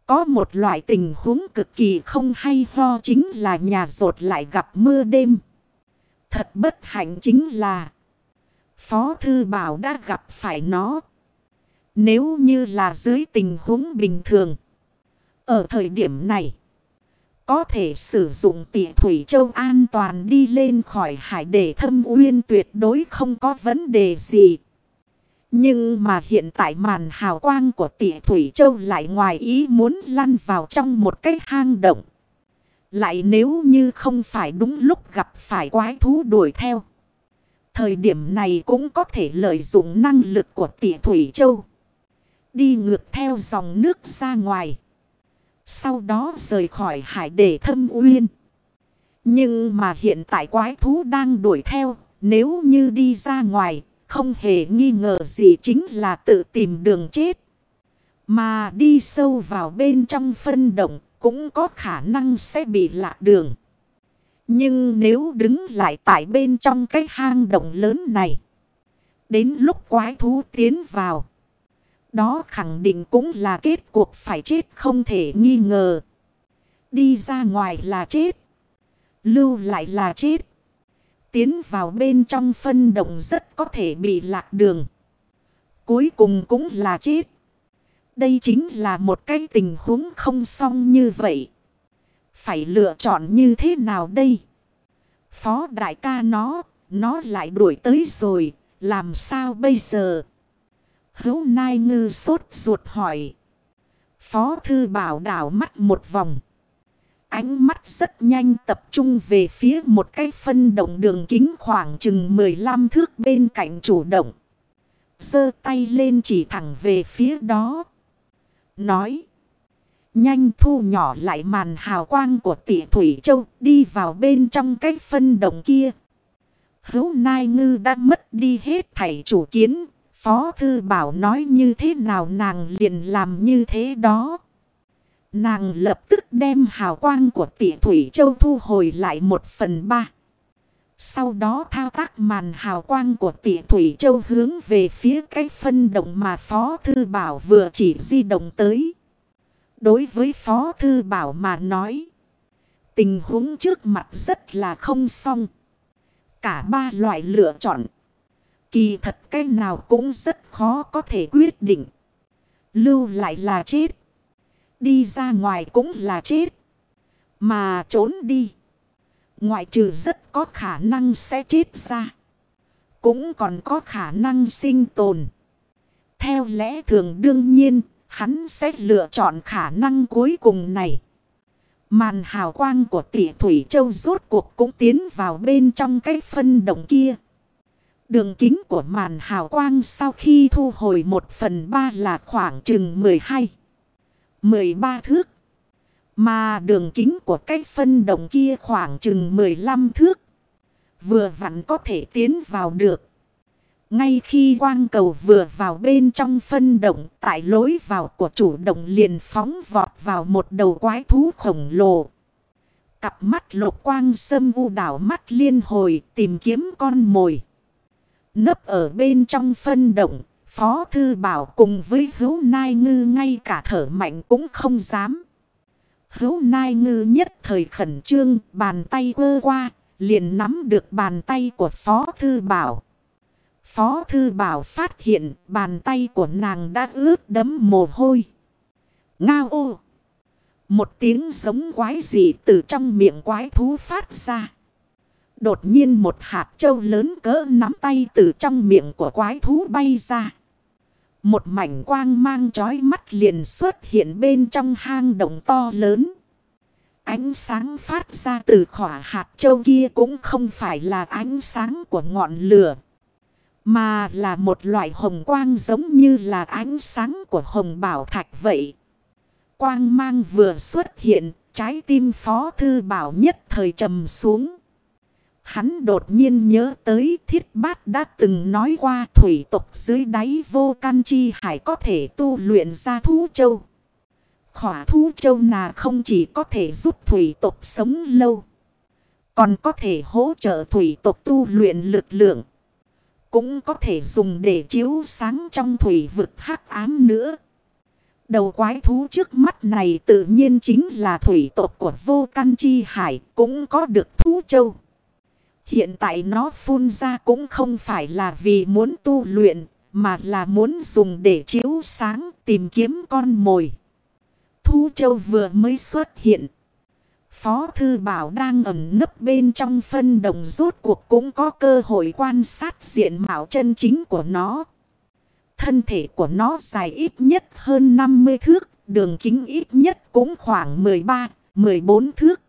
Có một loại tình huống cực kỳ không hay ho chính là nhà rột lại gặp mưa đêm. Thật bất hạnh chính là, Phó Thư Bảo đã gặp phải nó. Nếu như là dưới tình huống bình thường. Ở thời điểm này. Có thể sử dụng tỷ thủy châu an toàn đi lên khỏi hải để thâm uyên tuyệt đối không có vấn đề gì. Nhưng mà hiện tại màn hào quang của tỷ Thủy Châu lại ngoài ý muốn lăn vào trong một cái hang động. Lại nếu như không phải đúng lúc gặp phải quái thú đuổi theo. Thời điểm này cũng có thể lợi dụng năng lực của tỷ Thủy Châu. Đi ngược theo dòng nước ra ngoài. Sau đó rời khỏi hải để thâm uyên. Nhưng mà hiện tại quái thú đang đuổi theo. Nếu như đi ra ngoài, không hề nghi ngờ gì chính là tự tìm đường chết. Mà đi sâu vào bên trong phân động cũng có khả năng sẽ bị lạc đường. Nhưng nếu đứng lại tại bên trong cái hang động lớn này. Đến lúc quái thú tiến vào. Đó khẳng định cũng là kết cuộc phải chết không thể nghi ngờ. Đi ra ngoài là chết. Lưu lại là chết tiến vào bên trong phân động rất có thể bị lạc đường. Cuối cùng cũng là chết. Đây chính là một cái tình huống không xong như vậy. Phải lựa chọn như thế nào đây? Phó đại ca nó, nó lại đuổi tới rồi, làm sao bây giờ? Hữu Nai Ngư sốt ruột hỏi. Phó thư bảo đảo mắt một vòng. Ánh mắt rất nhanh tập trung về phía một cái phân động đường kính khoảng chừng 15 thước bên cạnh chủ động. giơ tay lên chỉ thẳng về phía đó. Nói. Nhanh thu nhỏ lại màn hào quang của tỷ Thủy Châu đi vào bên trong cái phân động kia. Hữu Nai Ngư đã mất đi hết thảy chủ kiến. Phó Thư Bảo nói như thế nào nàng liền làm như thế đó. Nàng lập tức đem hào quang của tỷ Thủy Châu thu hồi lại một phần ba. Sau đó thao tác màn hào quang của tỷ Thủy Châu hướng về phía cái phân động mà Phó Thư Bảo vừa chỉ di động tới. Đối với Phó Thư Bảo mà nói, tình huống trước mặt rất là không xong. Cả ba loại lựa chọn. Kỳ thật cái nào cũng rất khó có thể quyết định. Lưu lại là chết. Đi ra ngoài cũng là chết. Mà trốn đi. Ngoại trừ rất có khả năng sẽ chết ra. Cũng còn có khả năng sinh tồn. Theo lẽ thường đương nhiên, hắn sẽ lựa chọn khả năng cuối cùng này. Màn hào quang của tỷ Thủy Châu rốt cuộc cũng tiến vào bên trong cái phân động kia. Đường kính của màn hào quang sau khi thu hồi một phần ba là khoảng chừng 12, 13 thước. Mà đường kính của cái phân động kia khoảng chừng 15 thước. Vừa vặn có thể tiến vào được. Ngay khi quang cầu vừa vào bên trong phân động tại lối vào của chủ động liền phóng vọt vào một đầu quái thú khổng lồ. Cặp mắt lục quang sâm u đảo mắt liên hồi tìm kiếm con mồi. Nấp ở bên trong phân động, Phó Thư Bảo cùng với hữu nai ngư ngay cả thở mạnh cũng không dám. Hữu nai ngư nhất thời khẩn trương, bàn tay quơ qua, liền nắm được bàn tay của Phó Thư Bảo. Phó Thư Bảo phát hiện bàn tay của nàng đã ướt đấm mồ hôi. Ngao ô! Một tiếng giống quái dị từ trong miệng quái thú phát ra. Đột nhiên một hạt trâu lớn cỡ nắm tay từ trong miệng của quái thú bay ra. Một mảnh quang mang chói mắt liền xuất hiện bên trong hang động to lớn. Ánh sáng phát ra từ khỏa hạt châu kia cũng không phải là ánh sáng của ngọn lửa. Mà là một loại hồng quang giống như là ánh sáng của hồng bảo thạch vậy. Quang mang vừa xuất hiện, trái tim phó thư bảo nhất thời trầm xuống. Hắn đột nhiên nhớ tới thiết bát đã từng nói qua thủy tục dưới đáy vô can chi hải có thể tu luyện ra thú châu. Khỏa thú châu nà không chỉ có thể giúp thủy tục sống lâu. Còn có thể hỗ trợ thủy tục tu luyện lực lượng. Cũng có thể dùng để chiếu sáng trong thủy vực hắc ám nữa. Đầu quái thú trước mắt này tự nhiên chính là thủy tộc của vô can chi hải cũng có được thú châu. Hiện tại nó phun ra cũng không phải là vì muốn tu luyện mà là muốn dùng để chiếu sáng tìm kiếm con mồi. Thu châu vừa mới xuất hiện. Phó Thư Bảo đang ẩn nấp bên trong phân đồng rốt cuộc cũng có cơ hội quan sát diện mạo chân chính của nó. Thân thể của nó dài ít nhất hơn 50 thước, đường kính ít nhất cũng khoảng 13, 14 thước.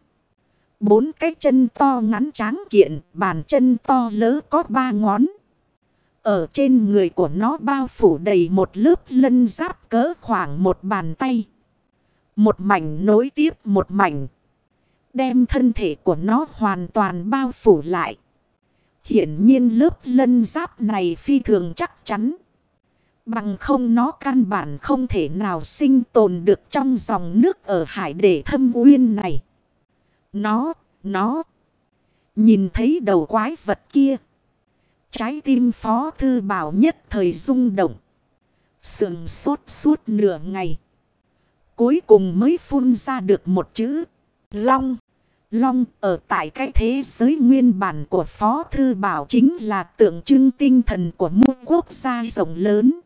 Bốn cái chân to ngắn tráng kiện, bàn chân to lớ có ba ngón. Ở trên người của nó bao phủ đầy một lớp lân giáp cỡ khoảng một bàn tay. Một mảnh nối tiếp một mảnh. Đem thân thể của nó hoàn toàn bao phủ lại. Hiển nhiên lớp lân giáp này phi thường chắc chắn. Bằng không nó căn bản không thể nào sinh tồn được trong dòng nước ở hải để thâm uyên này. Nó, nó. Nhìn thấy đầu quái vật kia. Trái tim phó thư bảo nhất thời rung động. Sườn sốt suốt nửa ngày. Cuối cùng mới phun ra được một chữ. Long. Long ở tại cái thế giới nguyên bản của Phó Thư Bảo chính là tượng trưng tinh thần của một quốc gia rộng lớn.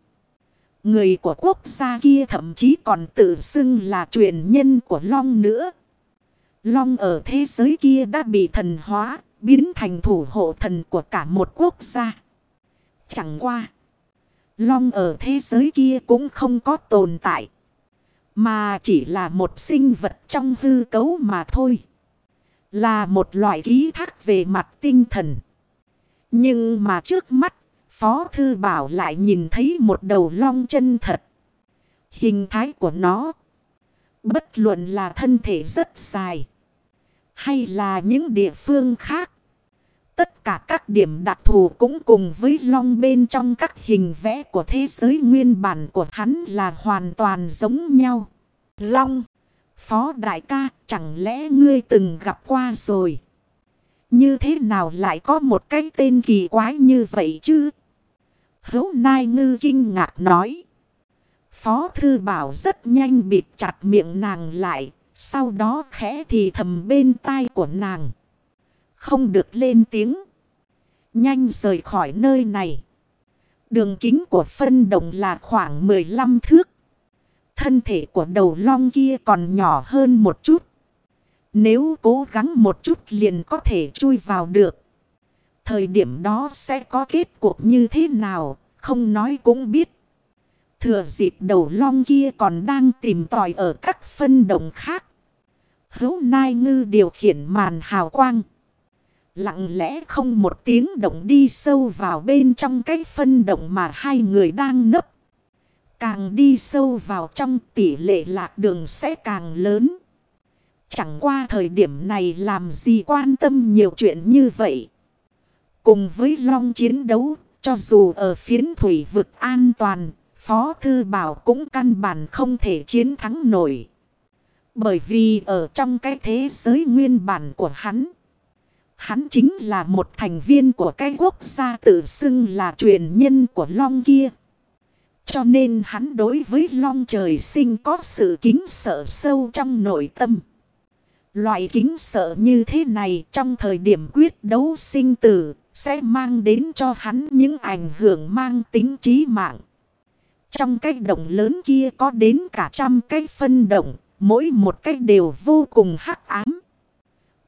Người của quốc gia kia thậm chí còn tự xưng là truyền nhân của Long nữa. Long ở thế giới kia đã bị thần hóa, biến thành thủ hộ thần của cả một quốc gia. Chẳng qua. Long ở thế giới kia cũng không có tồn tại. Mà chỉ là một sinh vật trong hư cấu mà thôi. Là một loại ký thác về mặt tinh thần. Nhưng mà trước mắt, Phó Thư Bảo lại nhìn thấy một đầu long chân thật. Hình thái của nó. Bất luận là thân thể rất dài. Hay là những địa phương khác. Tất cả các điểm đặc thù cũng cùng với long bên trong các hình vẽ của thế giới nguyên bản của hắn là hoàn toàn giống nhau. Long Phó đại ca, chẳng lẽ ngươi từng gặp qua rồi? Như thế nào lại có một cái tên kỳ quái như vậy chứ? Hấu Nai Ngư kinh ngạc nói. Phó Thư Bảo rất nhanh bịt chặt miệng nàng lại. Sau đó khẽ thì thầm bên tai của nàng. Không được lên tiếng. Nhanh rời khỏi nơi này. Đường kính của phân đồng là khoảng 15 thước. Thân thể của đầu long kia còn nhỏ hơn một chút. Nếu cố gắng một chút liền có thể chui vào được. Thời điểm đó sẽ có kết cuộc như thế nào, không nói cũng biết. Thừa dịp đầu long kia còn đang tìm tòi ở các phân đồng khác. Hữu Nai Ngư điều khiển màn hào quang. Lặng lẽ không một tiếng động đi sâu vào bên trong cái phân động mà hai người đang nấp. Càng đi sâu vào trong tỷ lệ lạc đường sẽ càng lớn. Chẳng qua thời điểm này làm gì quan tâm nhiều chuyện như vậy. Cùng với long chiến đấu, cho dù ở phiến thủy vực an toàn, Phó Thư Bảo cũng căn bản không thể chiến thắng nổi. Bởi vì ở trong cái thế giới nguyên bản của hắn, hắn chính là một thành viên của cái quốc gia tự xưng là truyền nhân của Long kia. Cho nên hắn đối với Long trời sinh có sự kính sợ sâu trong nội tâm. Loại kính sợ như thế này trong thời điểm quyết đấu sinh tử sẽ mang đến cho hắn những ảnh hưởng mang tính trí mạng. Trong cái động lớn kia có đến cả trăm cái phân động, mỗi một cái đều vô cùng hắc ám.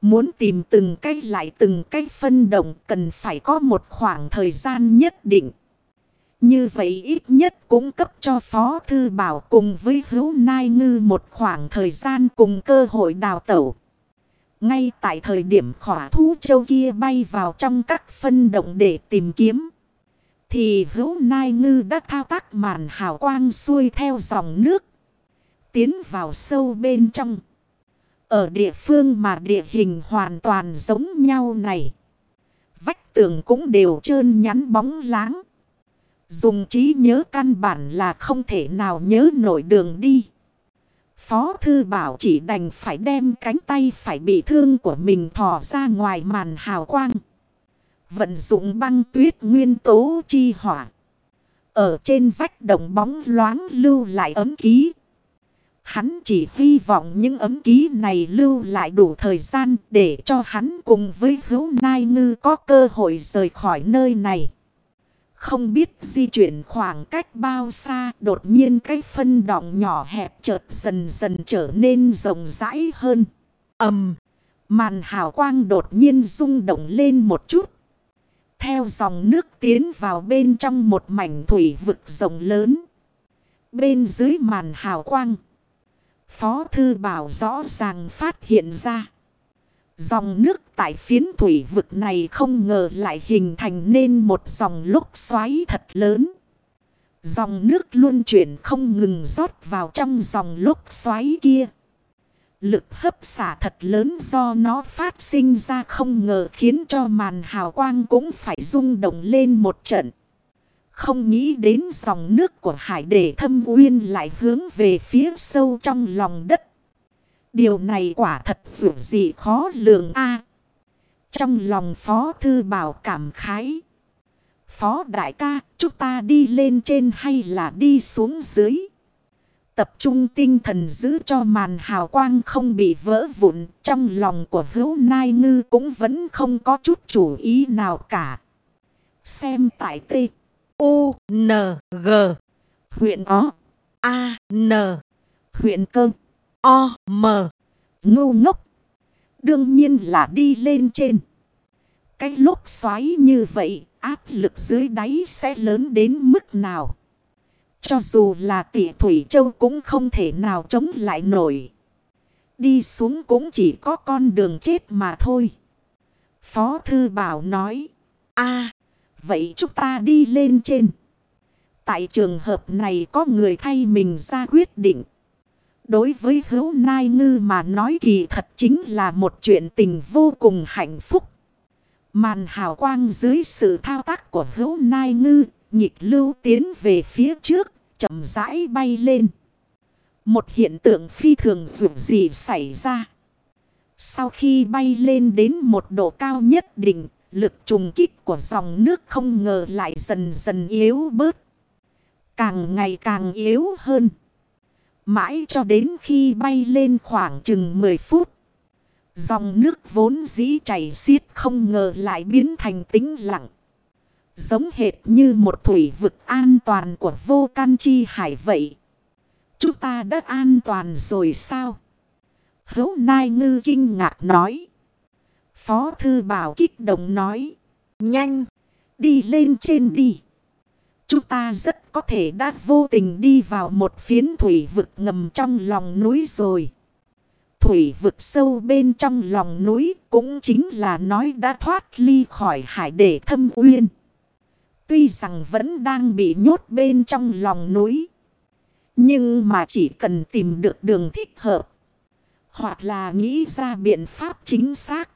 Muốn tìm từng cái lại từng cái phân động cần phải có một khoảng thời gian nhất định. Như vậy ít nhất cũng cấp cho Phó Thư Bảo cùng với hữu nai ngư một khoảng thời gian cùng cơ hội đào tẩu. Ngay tại thời điểm khỏa thú châu kia bay vào trong các phân động để tìm kiếm. Thì hữu nai ngư đã thao tác màn hào quang xuôi theo dòng nước. Tiến vào sâu bên trong. Ở địa phương mà địa hình hoàn toàn giống nhau này. Vách tường cũng đều trơn nhắn bóng láng. Dùng trí nhớ căn bản là không thể nào nhớ nổi đường đi. Phó thư bảo chỉ đành phải đem cánh tay phải bị thương của mình thò ra ngoài màn hào quang. Vận dụng băng tuyết nguyên tố chi hỏa. Ở trên vách đồng bóng loáng lưu lại ấm ký. Hắn chỉ hy vọng những ấm ký này lưu lại đủ thời gian để cho hắn cùng với hữu nai ngư có cơ hội rời khỏi nơi này. Không biết di chuyển khoảng cách bao xa, đột nhiên cái phân đọng nhỏ hẹp chợt dần dần trở nên rộng rãi hơn. ầm Màn hào quang đột nhiên rung động lên một chút. Theo dòng nước tiến vào bên trong một mảnh thủy vực rộng lớn. Bên dưới màn hào quang. Phó Thư Bảo rõ ràng phát hiện ra. Dòng nước tại phiến thủy vực này không ngờ lại hình thành nên một dòng lúc xoáy thật lớn. Dòng nước luôn chuyển không ngừng rót vào trong dòng lúc xoáy kia. Lực hấp xả thật lớn do nó phát sinh ra không ngờ khiến cho màn hào quang cũng phải rung động lên một trận. Không nghĩ đến dòng nước của hải để thâm uyên lại hướng về phía sâu trong lòng đất. Điều này quả thật dù gì khó lường a Trong lòng Phó Thư Bảo cảm khái. Phó Đại ca, chúng ta đi lên trên hay là đi xuống dưới? Tập trung tinh thần giữ cho màn hào quang không bị vỡ vụn. Trong lòng của hữu nai ngư cũng vẫn không có chút chủ ý nào cả. Xem tại T. U. N. G. Huyện O. A. N. Huyện Cơ. O. M. Ngu ngốc. Đương nhiên là đi lên trên. Cái lúc xoáy như vậy, áp lực dưới đáy sẽ lớn đến mức nào? Cho dù là tỷ Thủy Châu cũng không thể nào chống lại nổi. Đi xuống cũng chỉ có con đường chết mà thôi. Phó Thư Bảo nói. a vậy chúng ta đi lên trên. Tại trường hợp này có người thay mình ra quyết định. Đối với hữu nai ngư mà nói kỳ thật chính là một chuyện tình vô cùng hạnh phúc. Màn hào quang dưới sự thao tác của hữu nai ngư, nhịp lưu tiến về phía trước, chậm rãi bay lên. Một hiện tượng phi thường vượt gì xảy ra. Sau khi bay lên đến một độ cao nhất định, lực trùng kích của dòng nước không ngờ lại dần dần yếu bớt. Càng ngày càng yếu hơn. Mãi cho đến khi bay lên khoảng chừng 10 phút. Dòng nước vốn dĩ chảy xiết không ngờ lại biến thành tĩnh lặng. Giống hệt như một thủy vực an toàn của vô can chi hải vậy. Chúng ta đã an toàn rồi sao? Hấu Nai Ngư kinh ngạc nói. Phó Thư Bảo kích động nói. Nhanh! Đi lên trên đi! Chúng ta rất có thể đã vô tình đi vào một phiến thủy vực ngầm trong lòng núi rồi. Thủy vực sâu bên trong lòng núi cũng chính là nói đã thoát ly khỏi hải để thâm uyên. Tuy rằng vẫn đang bị nhốt bên trong lòng núi. Nhưng mà chỉ cần tìm được đường thích hợp. Hoặc là nghĩ ra biện pháp chính xác.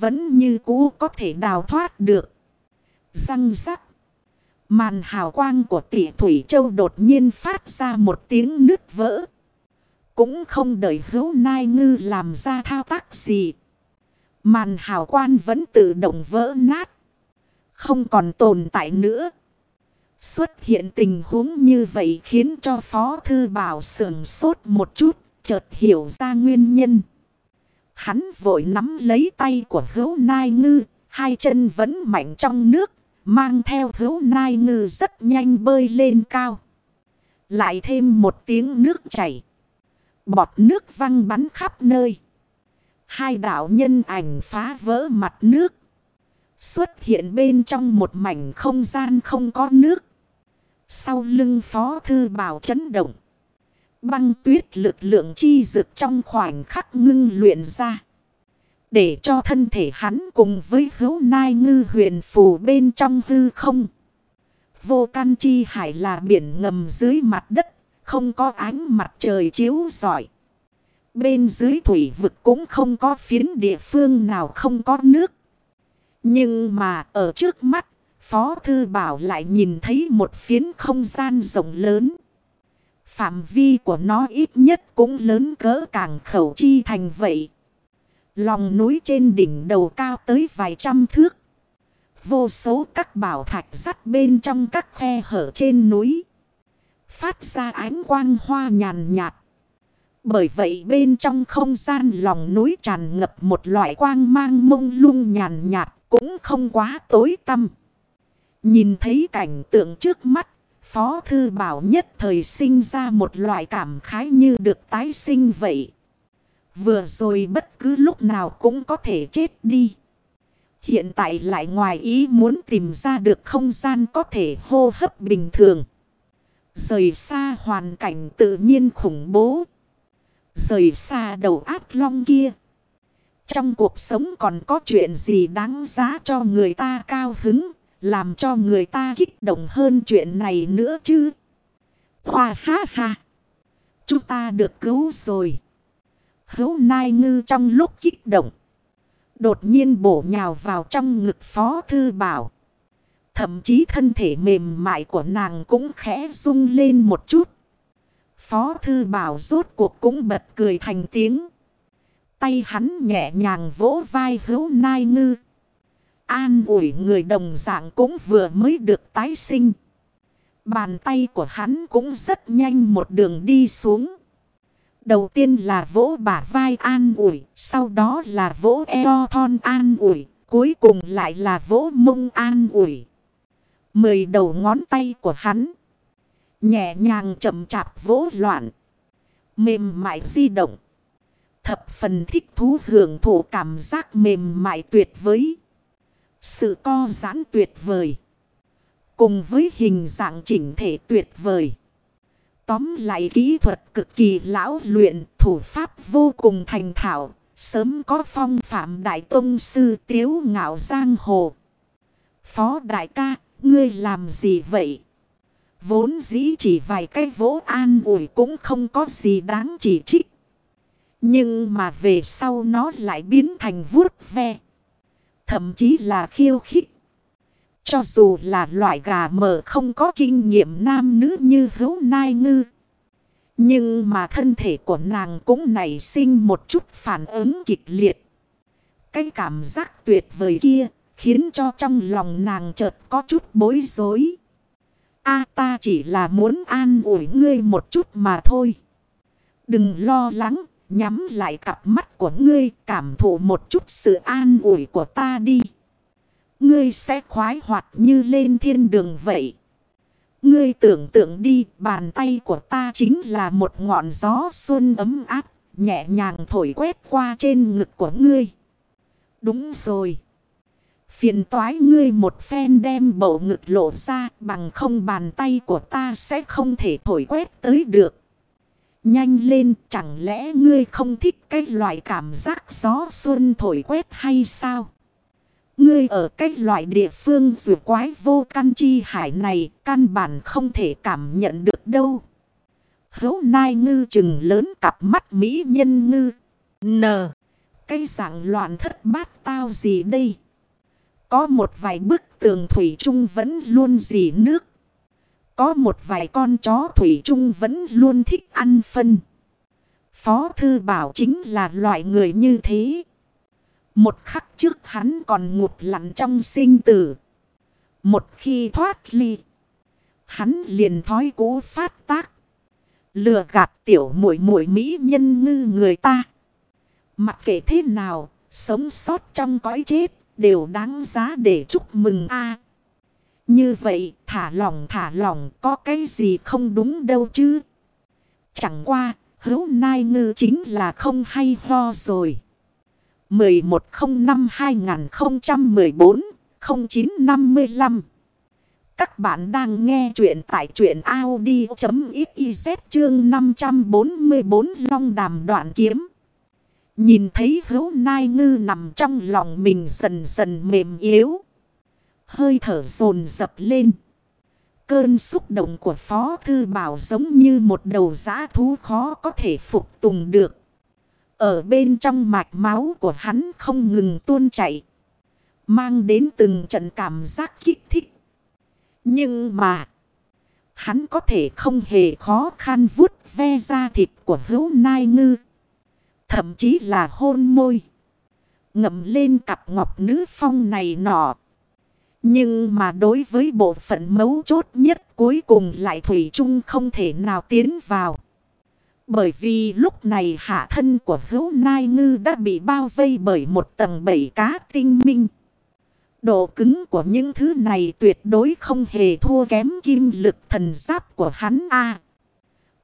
Vẫn như cũ có thể đào thoát được. Răng rắc. Màn hào quang của tỷ Thủy Châu đột nhiên phát ra một tiếng nứt vỡ. Cũng không đợi hữu nai ngư làm ra thao tác gì. Màn hào quang vẫn tự động vỡ nát. Không còn tồn tại nữa. Xuất hiện tình huống như vậy khiến cho Phó Thư Bảo sườn sốt một chút, chợt hiểu ra nguyên nhân. Hắn vội nắm lấy tay của hữu nai ngư, hai chân vẫn mạnh trong nước, mang theo hữu nai ngư rất nhanh bơi lên cao. Lại thêm một tiếng nước chảy. Bọt nước văng bắn khắp nơi. Hai đạo nhân ảnh phá vỡ mặt nước. Xuất hiện bên trong một mảnh không gian không có nước. Sau lưng phó thư bảo chấn động. Băng tuyết lực lượng chi dực trong khoảnh khắc ngưng luyện ra. Để cho thân thể hắn cùng với hữu nai ngư huyền phù bên trong hư không. Vô can chi hải là biển ngầm dưới mặt đất. Không có ánh mặt trời chiếu rọi. Bên dưới thủy vực cũng không có phiến địa phương nào không có nước. Nhưng mà ở trước mắt, Phó Thư Bảo lại nhìn thấy một phiến không gian rộng lớn. Phạm vi của nó ít nhất cũng lớn cỡ càng khẩu chi thành vậy. Lòng núi trên đỉnh đầu cao tới vài trăm thước. Vô số các bảo thạch sắt bên trong các khe hở trên núi. Phát ra ánh quang hoa nhàn nhạt. Bởi vậy bên trong không gian lòng núi tràn ngập một loại quang mang mông lung nhàn nhạt cũng không quá tối tăm. Nhìn thấy cảnh tượng trước mắt, Phó Thư Bảo nhất thời sinh ra một loại cảm khái như được tái sinh vậy. Vừa rồi bất cứ lúc nào cũng có thể chết đi. Hiện tại lại ngoài ý muốn tìm ra được không gian có thể hô hấp bình thường. Rời xa hoàn cảnh tự nhiên khủng bố. Rời xa đầu ác long kia. Trong cuộc sống còn có chuyện gì đáng giá cho người ta cao hứng, làm cho người ta kích động hơn chuyện này nữa chứ. Hoa ha ha. Chúng ta được cứu rồi. Hấu nai ngư trong lúc kích động. Đột nhiên bổ nhào vào trong ngực phó thư bảo. Thậm chí thân thể mềm mại của nàng cũng khẽ rung lên một chút. Phó thư bảo rốt cuộc cũng bật cười thành tiếng. Tay hắn nhẹ nhàng vỗ vai hữu nai ngư. An ủi người đồng dạng cũng vừa mới được tái sinh. Bàn tay của hắn cũng rất nhanh một đường đi xuống. Đầu tiên là vỗ bả vai an ủi, sau đó là vỗ eo thon an ủi, cuối cùng lại là vỗ mông an ủi. Mười đầu ngón tay của hắn. Nhẹ nhàng chậm chạp vỗ loạn. Mềm mại di động. Thập phần thích thú hưởng thụ cảm giác mềm mại tuyệt vời. Sự co giãn tuyệt vời. Cùng với hình dạng chỉnh thể tuyệt vời. Tóm lại kỹ thuật cực kỳ lão luyện, thủ pháp vô cùng thành thạo, sớm có phong phạm đại tông sư tiếu ngạo giang hồ. Phó đại ca, ngươi làm gì vậy? Vốn dĩ chỉ vài cái vỗ an ủi cũng không có gì đáng chỉ trích. Nhưng mà về sau nó lại biến thành vuốt ve. Thậm chí là khiêu khích. Cho dù là loại gà mờ không có kinh nghiệm nam nữ như hữu nai ngư. Nhưng mà thân thể của nàng cũng nảy sinh một chút phản ứng kịch liệt. Cái cảm giác tuyệt vời kia khiến cho trong lòng nàng chợt có chút bối rối. A ta chỉ là muốn an ủi ngươi một chút mà thôi. Đừng lo lắng, nhắm lại cặp mắt của ngươi cảm thụ một chút sự an ủi của ta đi. Ngươi sẽ khoái hoạt như lên thiên đường vậy. Ngươi tưởng tượng đi, bàn tay của ta chính là một ngọn gió xuân ấm áp, nhẹ nhàng thổi quét qua trên ngực của ngươi. Đúng rồi. Phiền toái ngươi một phen đem bầu ngực lộ ra bằng không bàn tay của ta sẽ không thể thổi quét tới được. Nhanh lên, chẳng lẽ ngươi không thích cái loại cảm giác gió xuân thổi quét hay sao? Ngươi ở cái loại địa phương dù quái vô căn chi hải này, căn bản không thể cảm nhận được đâu. Hấu nai ngư chừng lớn cặp mắt mỹ nhân ngư. N. Cái dạng loạn thất bát tao gì đây? Có một vài bức tường thủy chung vẫn luôn dì nước. Có một vài con chó thủy chung vẫn luôn thích ăn phân. Phó thư bảo chính là loại người như thế. Một khắc trước hắn còn ngụt lặn trong sinh tử. Một khi thoát ly. Hắn liền thói cố phát tác. Lừa gạt tiểu muội muội mỹ nhân ngư người ta. Mặc kệ thế nào, sống sót trong cõi chết đều đáng giá để chúc mừng a như vậy, thả lỏng thả lỏng, có cái gì không đúng đâu chứ. Chẳng qua, hữu nai ngư chính là không hay ho rồi. 1105-2014-0955 Các bạn đang nghe chuyện tại truyện Audi.xyz chương 544 Long Đàm Đoạn Kiếm. Nhìn thấy hữu nai ngư nằm trong lòng mình dần dần mềm yếu. Hơi thở dồn dập lên. Cơn xúc động của Phó Thư Bảo giống như một đầu giã thú khó có thể phục tùng được. Ở bên trong mạch máu của hắn không ngừng tuôn chảy. Mang đến từng trận cảm giác kích thích. Nhưng mà. Hắn có thể không hề khó khăn vuốt ve da thịt của hữu nai ngư. Thậm chí là hôn môi. Ngậm lên cặp ngọc nữ phong này nọ. Nhưng mà đối với bộ phận mấu chốt nhất cuối cùng lại Thủy chung không thể nào tiến vào. Bởi vì lúc này hạ thân của hữu nai ngư đã bị bao vây bởi một tầng bảy cá tinh minh. Độ cứng của những thứ này tuyệt đối không hề thua kém kim lực thần giáp của hắn a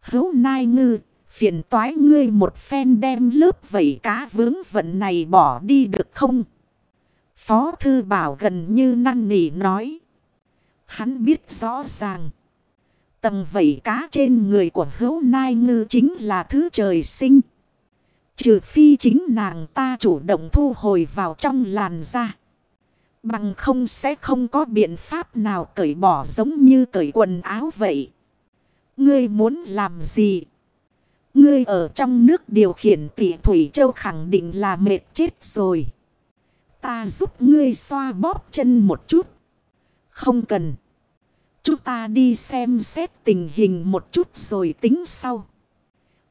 Hữu nai ngư, phiền toái ngươi một phen đem lớp vẩy cá vướng vận này bỏ đi được không? Phó thư bảo gần như năn nỉ nói. Hắn biết rõ ràng. Tầng vẩy cá trên người của hữu nai ngư chính là thứ trời sinh. Trừ phi chính nàng ta chủ động thu hồi vào trong làn da. Bằng không sẽ không có biện pháp nào cởi bỏ giống như cởi quần áo vậy. Ngươi muốn làm gì? Ngươi ở trong nước điều khiển tỷ Thủy Châu khẳng định là mệt chết rồi. Ta giúp ngươi xoa bóp chân một chút. Không cần. Chúng ta đi xem xét tình hình một chút rồi tính sau.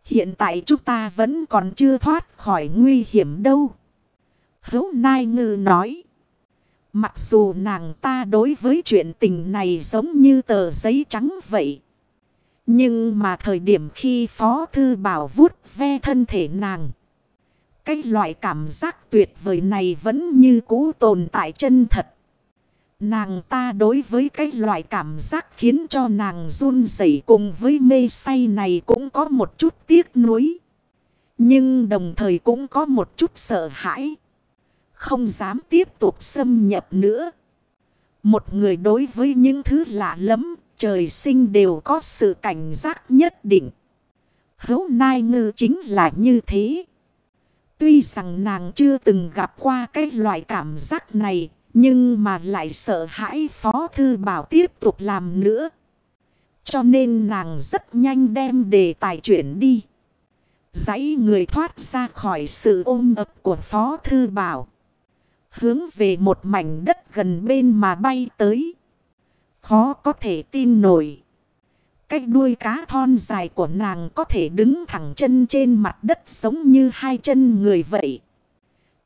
Hiện tại chúng ta vẫn còn chưa thoát khỏi nguy hiểm đâu. Hấu Nai Ngư nói. Mặc dù nàng ta đối với chuyện tình này giống như tờ giấy trắng vậy. Nhưng mà thời điểm khi Phó Thư Bảo vuốt ve thân thể nàng. Cái loại cảm giác tuyệt vời này vẫn như cũ tồn tại chân thật. Nàng ta đối với cái loại cảm giác khiến cho nàng run rẩy cùng với mê say này cũng có một chút tiếc nuối. Nhưng đồng thời cũng có một chút sợ hãi. Không dám tiếp tục xâm nhập nữa. Một người đối với những thứ lạ lắm, trời sinh đều có sự cảnh giác nhất định. Hấu nai ngư chính là như thế. Tuy rằng nàng chưa từng gặp qua cái loại cảm giác này, nhưng mà lại sợ hãi Phó Thư Bảo tiếp tục làm nữa. Cho nên nàng rất nhanh đem đề tài chuyển đi. Giấy người thoát ra khỏi sự ôm ập của Phó Thư Bảo. Hướng về một mảnh đất gần bên mà bay tới. Khó có thể tin nổi. Cái đuôi cá thon dài của nàng có thể đứng thẳng chân trên mặt đất giống như hai chân người vậy.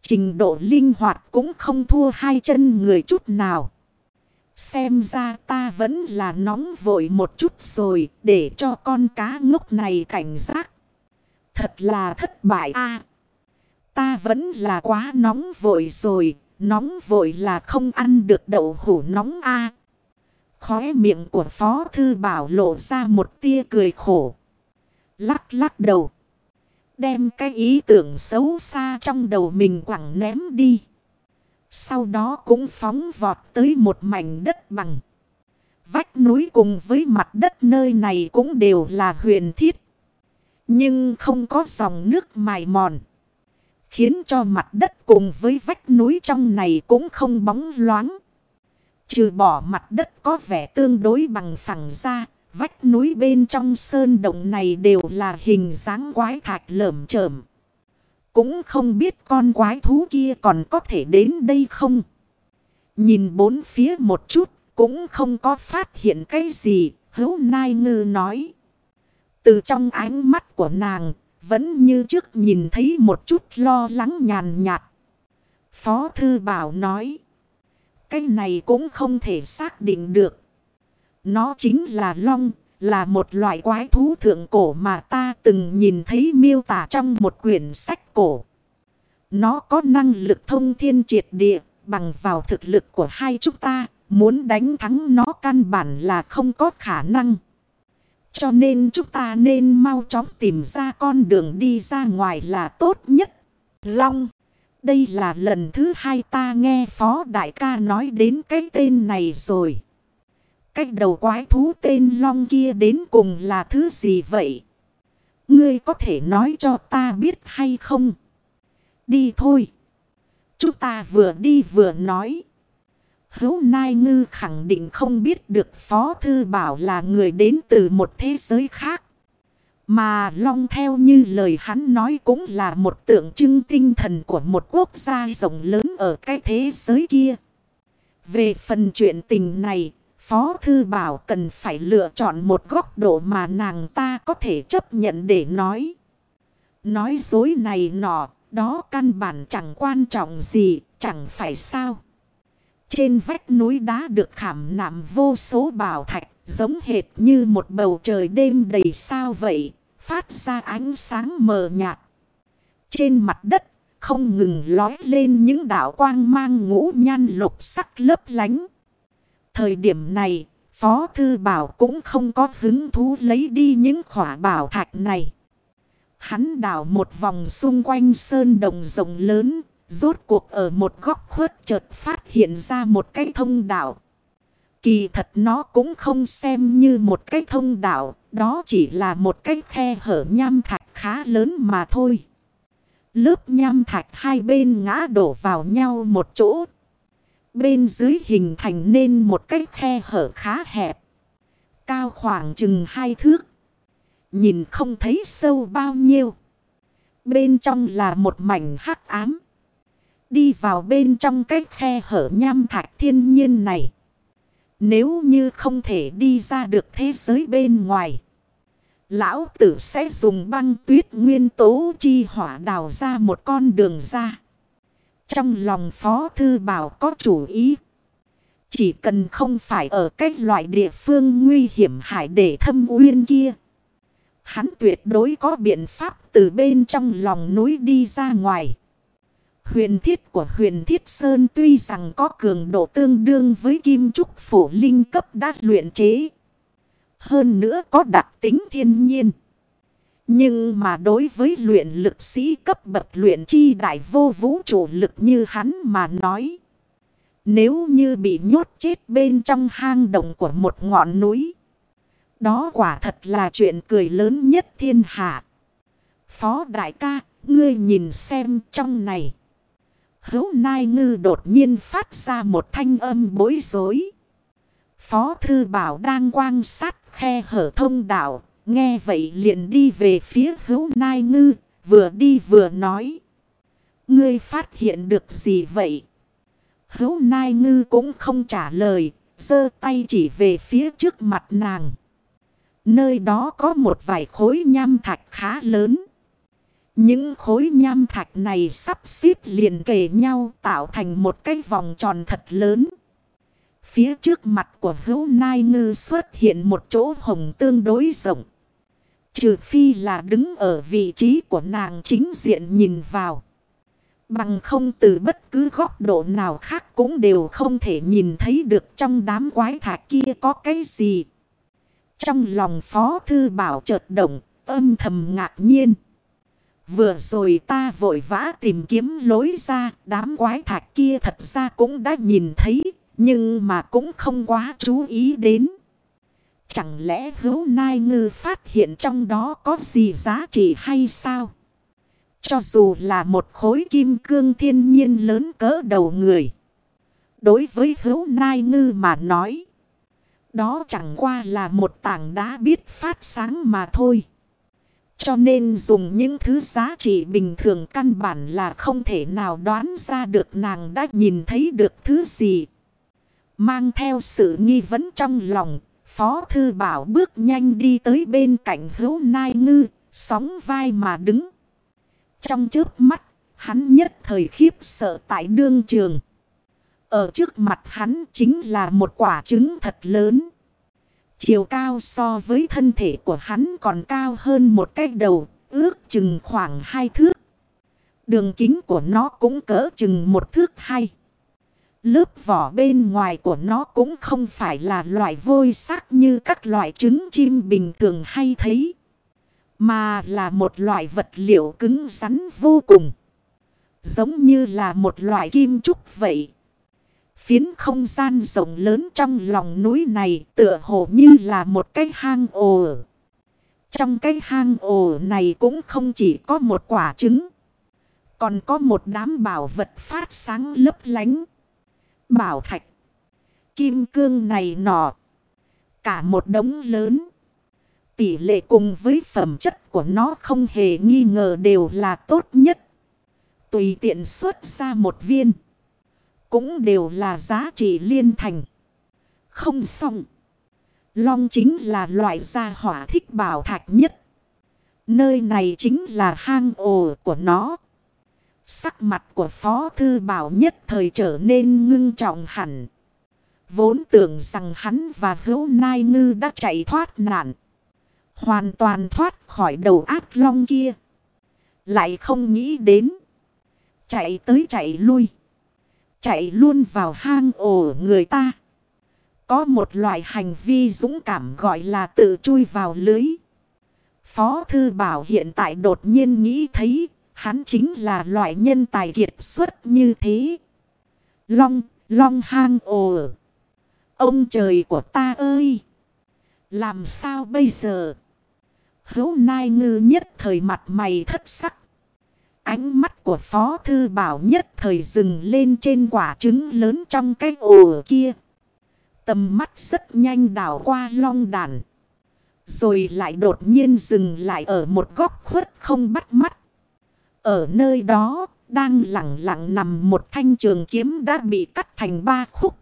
Trình độ linh hoạt cũng không thua hai chân người chút nào. Xem ra ta vẫn là nóng vội một chút rồi để cho con cá ngốc này cảnh giác. Thật là thất bại a Ta vẫn là quá nóng vội rồi. Nóng vội là không ăn được đậu hủ nóng a Khóe miệng của Phó Thư Bảo lộ ra một tia cười khổ. Lắc lắc đầu. Đem cái ý tưởng xấu xa trong đầu mình quẳng ném đi. Sau đó cũng phóng vọt tới một mảnh đất bằng. Vách núi cùng với mặt đất nơi này cũng đều là huyền thiết. Nhưng không có dòng nước mài mòn. Khiến cho mặt đất cùng với vách núi trong này cũng không bóng loáng. Trừ bỏ mặt đất có vẻ tương đối bằng phẳng ra. Vách núi bên trong sơn động này đều là hình dáng quái thạch lởm chởm. Cũng không biết con quái thú kia còn có thể đến đây không. Nhìn bốn phía một chút, cũng không có phát hiện cái gì. Hữu Nai Ngư nói. Từ trong ánh mắt của nàng, vẫn như trước nhìn thấy một chút lo lắng nhàn nhạt. Phó Thư Bảo nói. Cái này cũng không thể xác định được. Nó chính là long, là một loại quái thú thượng cổ mà ta từng nhìn thấy miêu tả trong một quyển sách cổ. Nó có năng lực thông thiên triệt địa, bằng vào thực lực của hai chúng ta, muốn đánh thắng nó căn bản là không có khả năng. Cho nên chúng ta nên mau chóng tìm ra con đường đi ra ngoài là tốt nhất. Long. Đây là lần thứ hai ta nghe Phó Đại ca nói đến cái tên này rồi. Cái đầu quái thú tên Long kia đến cùng là thứ gì vậy? Ngươi có thể nói cho ta biết hay không? Đi thôi. Chúng ta vừa đi vừa nói. Hữu Nai Ngư khẳng định không biết được Phó Thư Bảo là người đến từ một thế giới khác. Mà Long theo như lời hắn nói cũng là một tượng trưng tinh thần của một quốc gia rộng lớn ở cái thế giới kia. Về phần chuyện tình này, Phó Thư Bảo cần phải lựa chọn một góc độ mà nàng ta có thể chấp nhận để nói. Nói dối này nọ, đó căn bản chẳng quan trọng gì, chẳng phải sao. Trên vách núi đá được khảm nạm vô số bảo thạch, giống hệt như một bầu trời đêm đầy sao vậy, phát ra ánh sáng mờ nhạt. Trên mặt đất, không ngừng lói lên những đảo quang mang ngũ nhan lục sắc lấp lánh. Thời điểm này, Phó Thư Bảo cũng không có hứng thú lấy đi những khỏa bảo thạch này. Hắn đảo một vòng xung quanh sơn đồng rộng lớn, rốt cuộc ở một góc khuất chợt phát hiện ra một cái thông đảo Kỳ thật nó cũng không xem như một cái thông đạo, đó chỉ là một cái khe hở nham thạch khá lớn mà thôi. Lớp nham thạch hai bên ngã đổ vào nhau một chỗ. Bên dưới hình thành nên một cái khe hở khá hẹp. Cao khoảng chừng hai thước. Nhìn không thấy sâu bao nhiêu. Bên trong là một mảnh hắc ám. Đi vào bên trong cái khe hở nham thạch thiên nhiên này. Nếu như không thể đi ra được thế giới bên ngoài. Lão tử sẽ dùng băng tuyết nguyên tố chi hỏa đào ra một con đường ra. Trong lòng Phó Thư Bảo có chủ ý. Chỉ cần không phải ở cách loại địa phương nguy hiểm hải để thâm uyên kia. Hắn tuyệt đối có biện pháp từ bên trong lòng núi đi ra ngoài. Huyền thiết của huyền thiết sơn tuy rằng có cường độ tương đương với kim trúc phổ linh cấp đã luyện chế. Hơn nữa có đặc tính thiên nhiên. Nhưng mà đối với luyện lực sĩ cấp bậc luyện chi đại vô vũ trụ lực như hắn mà nói. Nếu như bị nhốt chết bên trong hang động của một ngọn núi. Đó quả thật là chuyện cười lớn nhất thiên hạ. Phó đại ca, ngươi nhìn xem trong này. Hữu Nai Ngư đột nhiên phát ra một thanh âm bối rối. Phó Thư Bảo đang quan sát khe hở thông đạo. Nghe vậy liền đi về phía hữu Nai Ngư, vừa đi vừa nói. Ngươi phát hiện được gì vậy? Hữu Nai Ngư cũng không trả lời, giơ tay chỉ về phía trước mặt nàng. Nơi đó có một vài khối nham thạch khá lớn. Những khối nham thạch này sắp xếp liền kề nhau tạo thành một cái vòng tròn thật lớn. Phía trước mặt của hữu nai ngư xuất hiện một chỗ hồng tương đối rộng. Trừ phi là đứng ở vị trí của nàng chính diện nhìn vào. Bằng không từ bất cứ góc độ nào khác cũng đều không thể nhìn thấy được trong đám quái thạch kia có cái gì. Trong lòng Phó Thư Bảo chợt động, âm thầm ngạc nhiên. Vừa rồi ta vội vã tìm kiếm lối ra, đám quái thạch kia thật ra cũng đã nhìn thấy, nhưng mà cũng không quá chú ý đến. Chẳng lẽ hữu nai ngư phát hiện trong đó có gì giá trị hay sao? Cho dù là một khối kim cương thiên nhiên lớn cỡ đầu người. Đối với hữu nai ngư mà nói. Đó chẳng qua là một tảng đá biết phát sáng mà thôi. Cho nên dùng những thứ giá trị bình thường căn bản là không thể nào đoán ra được nàng đã nhìn thấy được thứ gì. Mang theo sự nghi vấn trong lòng, Phó Thư Bảo bước nhanh đi tới bên cạnh hữu nai ngư, sóng vai mà đứng. Trong trước mắt, hắn nhất thời khiếp sợ tại đương trường. Ở trước mặt hắn chính là một quả trứng thật lớn. Chiều cao so với thân thể của hắn còn cao hơn một cái đầu, ước chừng khoảng hai thước. Đường kính của nó cũng cỡ chừng một thước hai. Lớp vỏ bên ngoài của nó cũng không phải là loại vôi sắc như các loại trứng chim bình thường hay thấy. Mà là một loại vật liệu cứng rắn vô cùng. Giống như là một loại kim trúc vậy. Phiến không gian rộng lớn trong lòng núi này tựa hồ như là một cái hang ồ. Trong cái hang ồ này cũng không chỉ có một quả trứng. Còn có một đám bảo vật phát sáng lấp lánh. Bảo thạch. Kim cương này nọ. Cả một đống lớn. Tỷ lệ cùng với phẩm chất của nó không hề nghi ngờ đều là tốt nhất. Tùy tiện xuất ra một viên. Cũng đều là giá trị liên thành. Không xong. Long chính là loại gia hỏa thích bảo thạch nhất. Nơi này chính là hang ổ của nó. Sắc mặt của Phó Thư Bảo nhất thời trở nên ngưng trọng hẳn. Vốn tưởng rằng hắn và hữu nai ngư đã chạy thoát nạn. Hoàn toàn thoát khỏi đầu ác long kia. Lại không nghĩ đến. Chạy tới chạy lui. Chạy luôn vào hang ổ người ta. Có một loại hành vi dũng cảm gọi là tự chui vào lưới. Phó Thư Bảo hiện tại đột nhiên nghĩ thấy hắn chính là loại nhân tài kiệt xuất như thế. Long, long hang ồ. Ông trời của ta ơi! Làm sao bây giờ? Hấu nai ngư nhất thời mặt mày thất sắc. Ánh mắt của Phó Thư Bảo nhất thời dừng lên trên quả trứng lớn trong cái ổ kia. Tầm mắt rất nhanh đảo qua long đàn. Rồi lại đột nhiên dừng lại ở một góc khuất không bắt mắt. Ở nơi đó, đang lặng lặng nằm một thanh trường kiếm đã bị cắt thành ba khúc.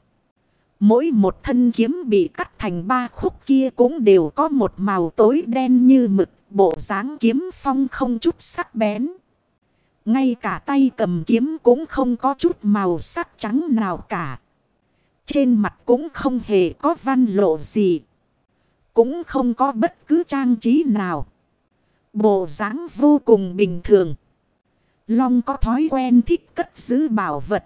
Mỗi một thân kiếm bị cắt thành ba khúc kia cũng đều có một màu tối đen như mực, bộ dáng kiếm phong không chút sắc bén. Ngay cả tay cầm kiếm cũng không có chút màu sắc trắng nào cả. Trên mặt cũng không hề có văn lộ gì. Cũng không có bất cứ trang trí nào. Bộ dáng vô cùng bình thường. Long có thói quen thích cất giữ bảo vật.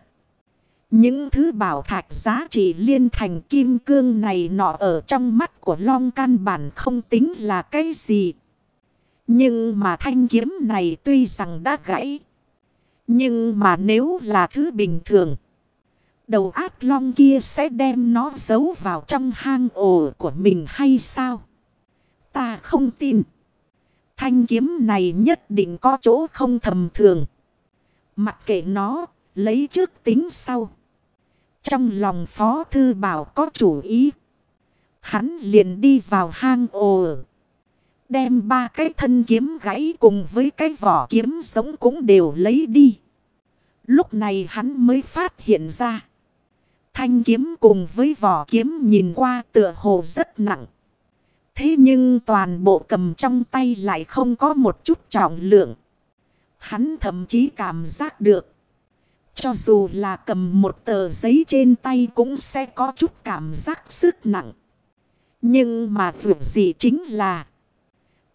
Những thứ bảo thạch giá trị liên thành kim cương này nọ ở trong mắt của Long căn bản không tính là cái gì. Nhưng mà thanh kiếm này tuy rằng đã gãy. Nhưng mà nếu là thứ bình thường. Đầu ác long kia sẽ đem nó giấu vào trong hang ổ của mình hay sao? Ta không tin. Thanh kiếm này nhất định có chỗ không thầm thường. Mặc kệ nó, lấy trước tính sau. Trong lòng Phó Thư Bảo có chủ ý. Hắn liền đi vào hang ồ. Đem ba cái thân kiếm gãy cùng với cái vỏ kiếm sống cũng đều lấy đi. Lúc này hắn mới phát hiện ra. Thanh kiếm cùng với vỏ kiếm nhìn qua tựa hồ rất nặng. Thế nhưng toàn bộ cầm trong tay lại không có một chút trọng lượng. Hắn thậm chí cảm giác được. Cho dù là cầm một tờ giấy trên tay cũng sẽ có chút cảm giác sức nặng. Nhưng mà vượt gì chính là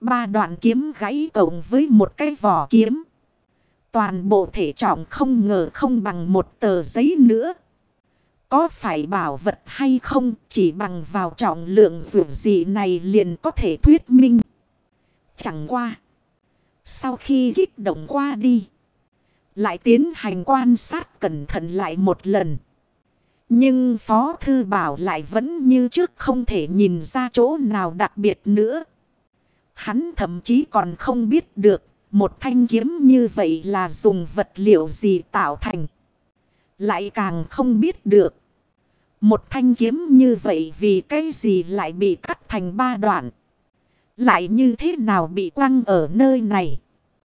ba đoạn kiếm gãy cộng với một cái vỏ kiếm. Toàn bộ thể trọng không ngờ không bằng một tờ giấy nữa. Có phải bảo vật hay không, chỉ bằng vào trọng lượng dù gì này liền có thể thuyết minh. Chẳng qua. Sau khi kích động qua đi. Lại tiến hành quan sát cẩn thận lại một lần. Nhưng Phó Thư Bảo lại vẫn như trước không thể nhìn ra chỗ nào đặc biệt nữa. Hắn thậm chí còn không biết được, một thanh kiếm như vậy là dùng vật liệu gì tạo thành. Lại càng không biết được. Một thanh kiếm như vậy vì cái gì lại bị cắt thành ba đoạn. Lại như thế nào bị quăng ở nơi này.